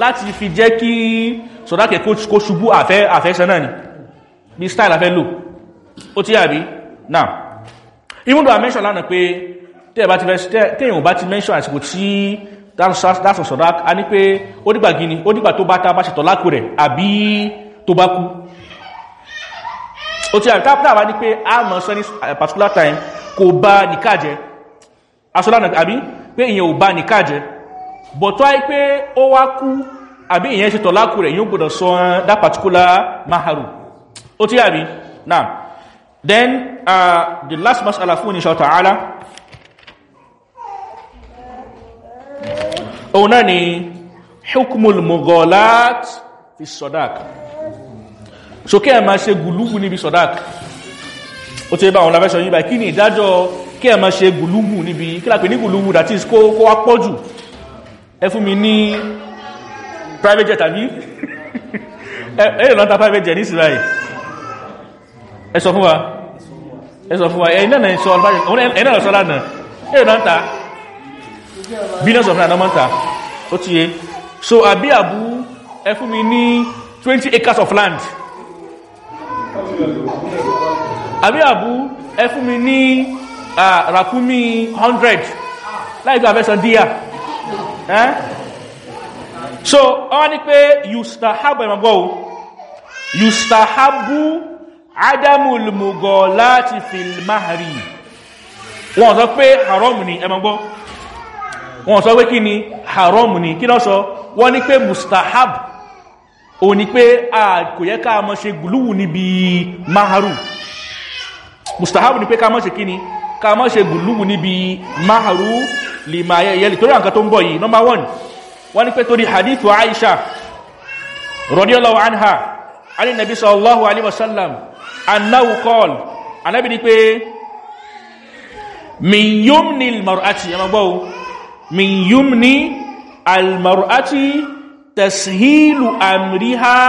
láti fi jẹ́ kí sọ̀dá kẹ́kọ́ ṣubú àfẹ́sẹ̀ náà ni. Bí style a fẹ́ lò ó tí àbí? Náà even though I mention lánàá pé tẹ́yìn bá ti mention àsìkò tí dáṣọ̀ sọ̀dá a ní pé ó dìgbà gini ó dìgbà tó bá tá bá ṣètọ̀ lákò rẹ̀ àbí tó bá kú. Ó tí àbí tábà ní pé a mọ̀ sọ ní particular time kò bá nìká jẹ. Aṣọ lánàá àbí? Pé ìyẹn ò bá nìká jẹ. Bọ̀ tó àì pé ó wá kú àbí ìyẹn ṣètọ̀ lákò rẹ̀ yóò gbọdọ̀ sọ that particular maharu. Ó tí àbí? Náà then uh, the last mas'ala fún insha ta'ala. Òun náà ni hukmul mughalat fi sodak so kí ẹ máa ṣe gùlúgù níbi sodak ó ti bá àwọn lábẹ́sọ̀ yìí bá kí ni ìdájọ́ kí ẹ máa ṣe gùlúgù níbi? Kí lápẹ̀ ní gùlúgù that is kó wá pọ́jù ẹ fún mi ní private jet àbí? Ẹ̀rẹ̀ lọ́ta private jet ní israel ẹ sọ fún wa. Ẹ sọ fún wa. Ẹ̀yìn náà sọ ẹ̀yìn náà sọ lánàá. Ẹ̀yìn náà ta. Billions of naira náà ta. Ó ti yé. So àbí àbú ẹ fún mi ní 20 acres of land. Àbí àbú ẹ fún mi ní ràkúmí 100 láì gbà fẹ́sàn díà. So wọ́n ní pé yustahabu ẹ̀mọ̀gbọ́ yustahabu adamul mughalati fil mahri wọ́n sọ pé haram ni ẹ máa gbọ́. Wọ́n sọ pé kí ni? Haram ni. Kí náà sọ? Wọ́n ní pé mustahab. O ní pé a kò yẹ ká mọ́ ṣe gùlúwù níbi maharu mustahab ni pé ká mọ́ ṣe kí ni? Ká mọ́ ṣe gùlúwù níbi maharu lè máa yẹ yẹlì torí àǹkan tó ń bọ̀ yìí. Number one wọ́n ní pé torí hadithu aisha radiyallahu anha ani nabi sallallahu alaihi wasallam annahu qala. Anabi ní pé min yumni almar'ati ama gbo min yumni almar'ati tashilu amriha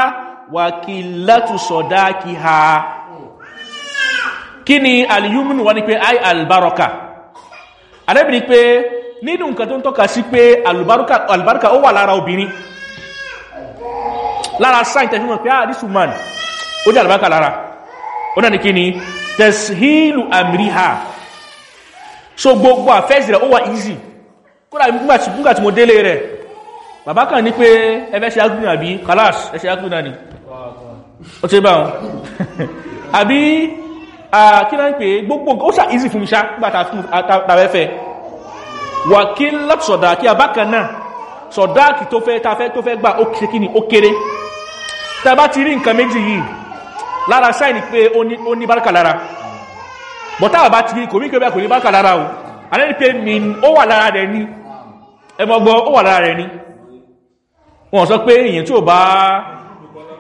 wa qillatu sadaqiha. Kíni alyumnu? Wá ní pé ay albaraka. Anabi ní pé nínú nǹkan tó ń tọ́ka sí pé albaraka ó wà lára obìnrin. Lára tẹ́fí mọ̀ pé ah this woman ó ní albaraka lára ó náà ní kí ni tẹ̀síhìlù àmìríhà so gbogbo àfẹ́sì rẹ̀ ó wà easy. Kódà nígbà tí mo délé rẹ̀ bàbá kan ní pé ẹfẹ́ ṣe ágùn àbí? Kalas ẹṣẹ́ ágùn náà ni ó ti bá wọn. Àbí kí náà ń pè gbogbo ó sà easy fún mi ṣá nígbàtàwẹ́fẹ́ wà kí lọ́pùsọ̀dá kí abákan náà sọ̀dáàkì tó fẹ́ gbà ó kí ni? Ó kéré. Tàbá ti rí nǹkan méjì yìí lára sáìnì pé ó ní bárkà lára. Bọ̀tá bá ti kò ní kébẹ̀ kò ní bárkà lára o. Alẹ́ni pé min ó wà lára rẹ̀ ní ẹmọgbọ́ ó wà lára rẹ̀ ní wọ́n sọ pé èyàn tí ó bá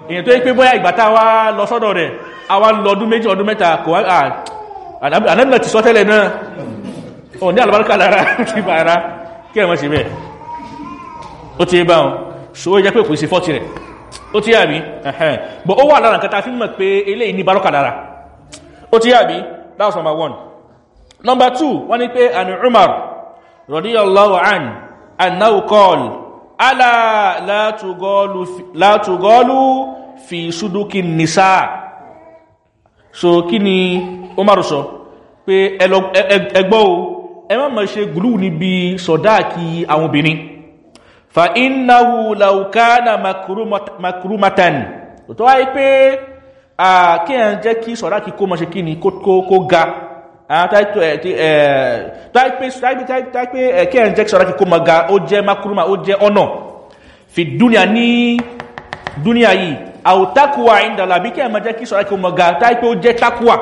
èyàn tó yẹ pé bóyá ìgbà tá a wá lọ sọ́dọ̀ rẹ̀ a wá lọ ọdún méjì ọdún mẹ́ta kò wá ànábìnà ti sọ tẹ́lẹ̀ náà. Ọ̀ ní àlùbáríkà lára ti ara kí ẹ̀mọ́ ṣe bẹ́ẹ̀. Ó ti bá wọn. Ó jẹ́ pé kò sí fọ́tí rẹ̀ ó ti yàbí ẹ̀hẹ́n. Bọ̀ ó wà lára nǹkan ta fi mọ̀ pé eléyìí ní bárọ́kà lára. Ó ti yàbí that was number one. Number two wọ́n ní pé àni umar radiyallahu an annahu qala ala la tugolu fi suduki nisa. So kí ni umar sọ? Pé ẹgbọ́ o. Ẹ má ma ṣe gùlù níbi sọ̀dáàkì àwọn obìnrin fa innahu laukana makrumatan. Tó wáyé pé kí ẹ̀ jẹ́ kí sọ̀dáàkì kó ma ṣe kí ni kó ga. Kí ẹ̀ jẹ́ kí sọ̀dáàkì kó ma ga ó jẹ́ makruma ó jẹ́ ọ̀nà fi dúnìyà ní dúnìyà yìí. Àwòtákùwà ìdàlà bí kí ẹ̀ ma jẹ́ kí sọ̀dáàkì kó ma ga táìpé ó jẹ́ takuwa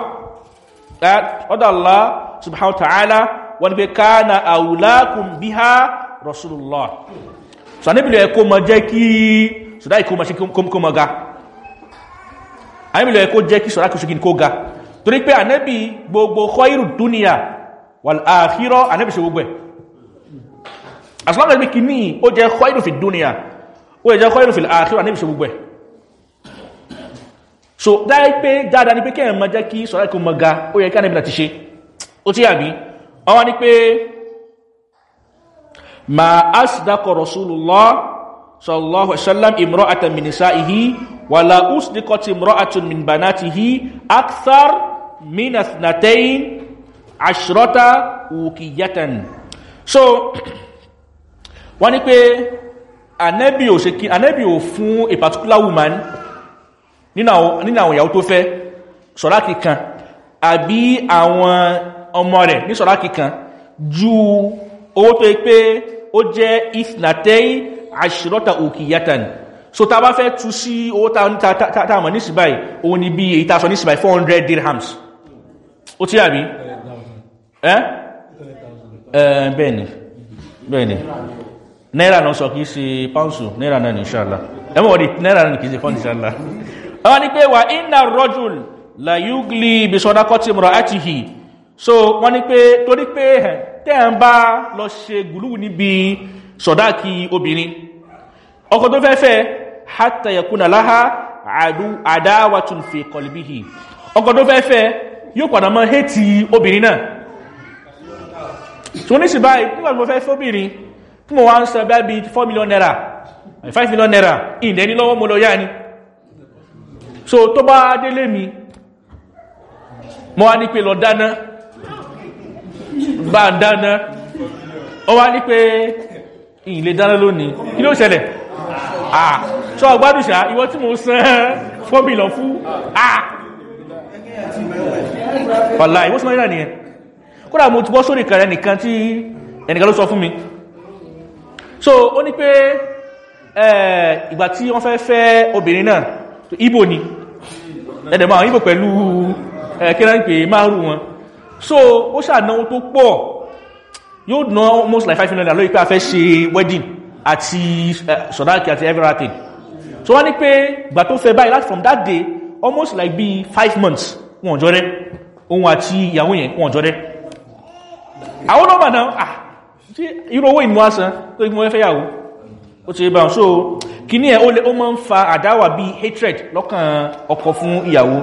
ọ̀dọ̀ Allah subhanahu wa ta'ala wọ́n pé káàna àwùlákùn bí ha rasulullah so anábìlẹ̀ ẹ̀kọ́ ma jẹ́ kí sọ́dá ìkó ma ṣe kó ma ga. Anábìlẹ̀ ẹ̀kọ́ jẹ́ kí sọ́dá kí kó ga. Torí pé anábì gbogbo khairu dúnìyà wal akhirah anábì ṣe gbogbo as long as bí kì ní ó jẹ́ khairu fi dúnìyà ó jẹ́ khairu fi akhirah anábì ṣe gbogbo so dáa pé dáadáa ni pé kẹ́ ẹ̀ ma jẹ́ kí sọ́dá ìkó ma ga ó yẹ kí anábì ti ṣe. Ó tí àbí ọwọ́ ni pé ma asdaqo rasulullah sallallahu alaihi wasallam imra'atan min nisa'ihi wa la usdiqat imra'atun min banatihi akthar min athnatayn ashrata ukiyatan. So wọ́n ní pé anẹ́bí ò ṣe kí anẹ́bí ò fún a particular woman nínú àwọn ìyàwó tó fẹ́ sọ̀rá kíkan àbí àwọn ọmọ rẹ̀ ní sọ̀rá kíkan ju owó tó pé ó jẹ́ ìfìnàtẹ́yì àṣírọ́ta òkìyàtàn. So ta bá fẹ́ tú sí owó tààmà ní síbáì òun ni bí èyí tàṣọ ní síbáì 400 dirhams. Ó tí àbí? Ẹ́? Bẹ́ẹ̀ni bẹ́ẹ̀ni. Náírà náà sọ kìí sí pàúnsù náírà náà ní ṣàlá ẹmọ́ wọ́n di náírà náà kìí sí fọ́n ṣàlá wọ́n ni sọ́dákọ́tí mọ̀rọ̀ àtìhì so wọ́n ni pé torí pé tẹ́ ń bá lọ ṣe gùlù níbi sọ̀dáàkì obìnrin. Ọkọ̀ tó fẹ́fẹ́ hátà yakuna láhá àdáwàtún fi kọlìbíhì ọkọ̀ tó fẹ́fẹ́ yóò padà mọ́ hétì obìnrin náà. Tí wọ́n ní sí báyìí nígbà tí mo fẹ́ fóbìnrin tí mo wá ń sọ bẹ́ẹ̀ bí 4 million naira 5 million naira ìdẹ́ ní lọ́wọ́ mo lọ yá ni. So tó bá délé mi mo wá ní pé lọ dáná bá dáná. Ọ wá ní pé ìlé dáná lónìí. Kí ló ṣẹlẹ̀? Ah ṣọ́ ọgbádùsá ìwọ tí mo sán fọ́bìlọ fún. Ah wàlá ìwọ́n sọ́mọ́ ìrìnà nìyẹn. Kódà mo ti bọ́ sórí kẹrẹ nìkan tí ẹnìkan ló sọ fún mi. So ó ní pé ìgbà tí wọ́n fẹ́ fẹ́ obìnrin náà ibo ni. Ẹ̀dẹ̀mọ̀ àwọn ibo pẹ̀lú kíran pé márùn wọn so ó ṣànáwó tó pọ̀. Yóò ná almost like five million naira lórí pé a fẹ́ ṣe wedding àti sọ̀dáàkì àti everything. So wọ́n ní pé gbà tó fẹ́ báyìí láti from that day almost like bí five months wọn jọ rẹ. Ohun àti ìyàwó yẹn wọn jọ rẹ. Àwọn nọ́mbà náà ah tí irú owó ìmú asán tó ìmú ẹfẹ́ yàwó. Ó ti bá so kí ní ẹ̀ ó máa ń fa àdáwà bí hatred lọ́kàn ọkọ fún ìyàwó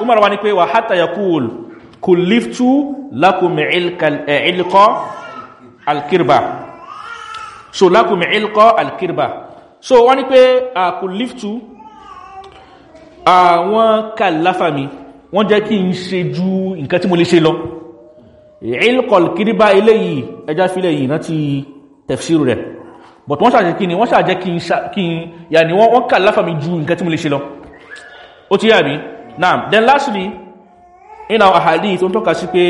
umar wa ni pé wà hátà yakul kò líftú lákùnmí ilkọ́ alkirba. So lákùnmí ilkọ́ alkirba. So wọ́n ni pé kò líftú àwọn kàláfà mi wọ́n jẹ́ kí n ṣe ju nǹkan tí mo lè ṣe lọ. Ilkọ́ alkirba eléyìí ẹjá fílẹ̀ yìí náà ti tẹ̀fṣírù rẹ̀. But wọ́n ṣàjẹ́ kí ni wọ́n ṣàjẹ́ kí n yà ni wọ́n kàláfà mi ju nǹkan tí mo lè ṣe lọ. Ó ti yà bí Naam, then lastly, in our hadith, ó tọ́ka sí pé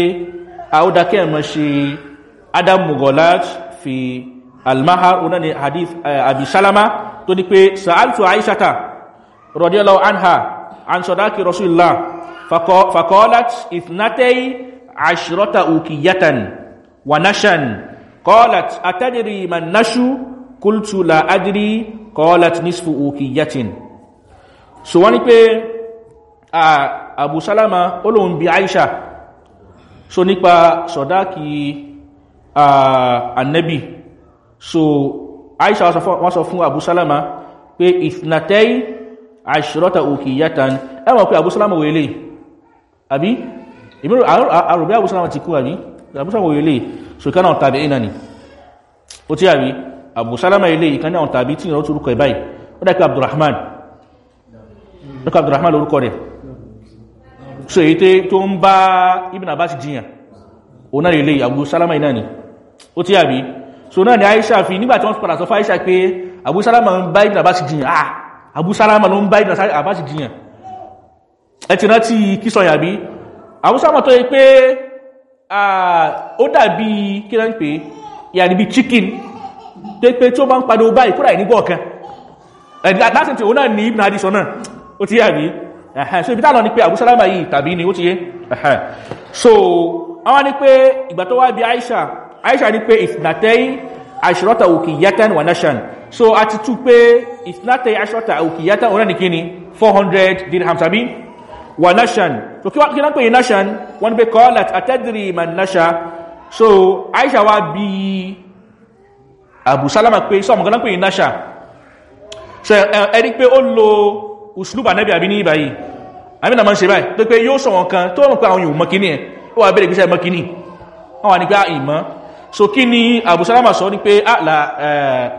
ṣe Adam Mugholat fi al-mahar, ó náà ni hadith Abi Salama tó ní pé Sa'altu Aishata, radiyallahu anha, an sadaki Rasulullah, faqalat ithnatay ashrata ukiyatan wa nashan, qalat atadri man nashu, qultu la adri, qalat nisfu ukiyatin. So wọ́n ní Abu Salama olóhun bí Aisha. So nípa sọ̀dáàkì annabi so Aisha wọ́n sọ fún Abu Salama pé ìfìnàtẹ́ àṣírọ́ta ukiyatan. Ẹwọ̀n pé Abu Salama wèlé àbí? Ìmúrò àrùbí Abu Salama ti kú àbí? Abu Salama wèlé so ìkaná tàbí ìnà ni. Ó tí àbí Abu Salama ilé ìkaná tàbí tí ìrọ̀ tó rúkọ ìbáyìí ó Abdurrahman. Lọ́kọ̀ abdurrahman lórúkọ rẹ̀ so èyí tó ń bá ibn abbas jiyàn o náà lè abu salama iná ni. Ó tí àbí so náà ni aisha fi nígbà tí wọ́n padà sọ fún aisha pé abu salama ń bá ibn abbas jiyàn. Ah abu salama ló ń bá ibn abbas jiyàn. Ẹ ti rántí kí sọ abu salama tó yẹ pé ó dàbí kí náà ń pè yà níbi chicken. Tó pé tí ó bá ń padà báyìí kúrò ìnígbọ̀ kan láti tí ó náà ní ibn hadith náà. Ó ti yàbí ẹ̀hẹ́ so ibi tàà lọ ní pé Abu Salama yìí tàbí ni ó ti yé. Ẹ̀hẹ́ so àwọn ní pé ìgbà tó wá bí Aisha Aisha ní pé ìsìnàtẹ́yìn àṣírọ́ta òkìyátán wà nashan so a ti tú pé ìsìnàtẹ́yìn àṣírọ́ta òkìyátán ọ̀rẹ́ ní kíni 400 dirham tàbí wà nashan so kí wọ́n pè nashan wọ́n ní pé qalat atadri man nasha. So Aisha wá bí Abu Salama pé sọ́mọ̀ kan pè nasha so ẹni pé ó usluba nẹ́bí àbí ní ìbáyìí àmì náà ma ń ṣe báyìí. Tó pé yóò sọ wọn kan tó rùn pé àwọn yóò mọ́kíní ẹ̀. Ó wà bẹ̀rẹ̀ ìgbésẹ̀ mọ́kíní wọ́n wà ní pé ìmọ̀. So kí ni Abu sọ ní pé àlà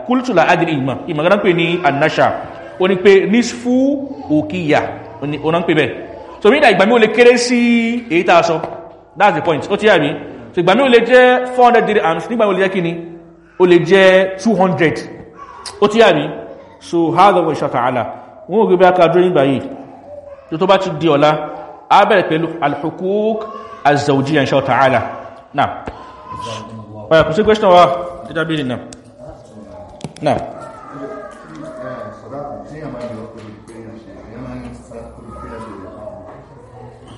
kúlùtùlà adìrí ìmọ̀. Ìmọ̀ anasha ó ní nisfu òkìyà ó náà ń pè so nígbà ìgbà mi ò that's the point. Ó mí so ìgbà mi ò lè jẹ́ 400 dirhams. Nígbà mi ò lè kí ni ó lè jẹ́ 200 ó ti yà mí so hadha wa insha ta'ala wọ́n ò gbé bí akadó yìí báyìí tó tó bá ti di ọ̀la a bẹ̀rẹ̀ pẹ̀lú al-hukuk az-zawjiyya insha ta'ala. Náà ọ̀yà kò sí question wa? Dídá bí nìna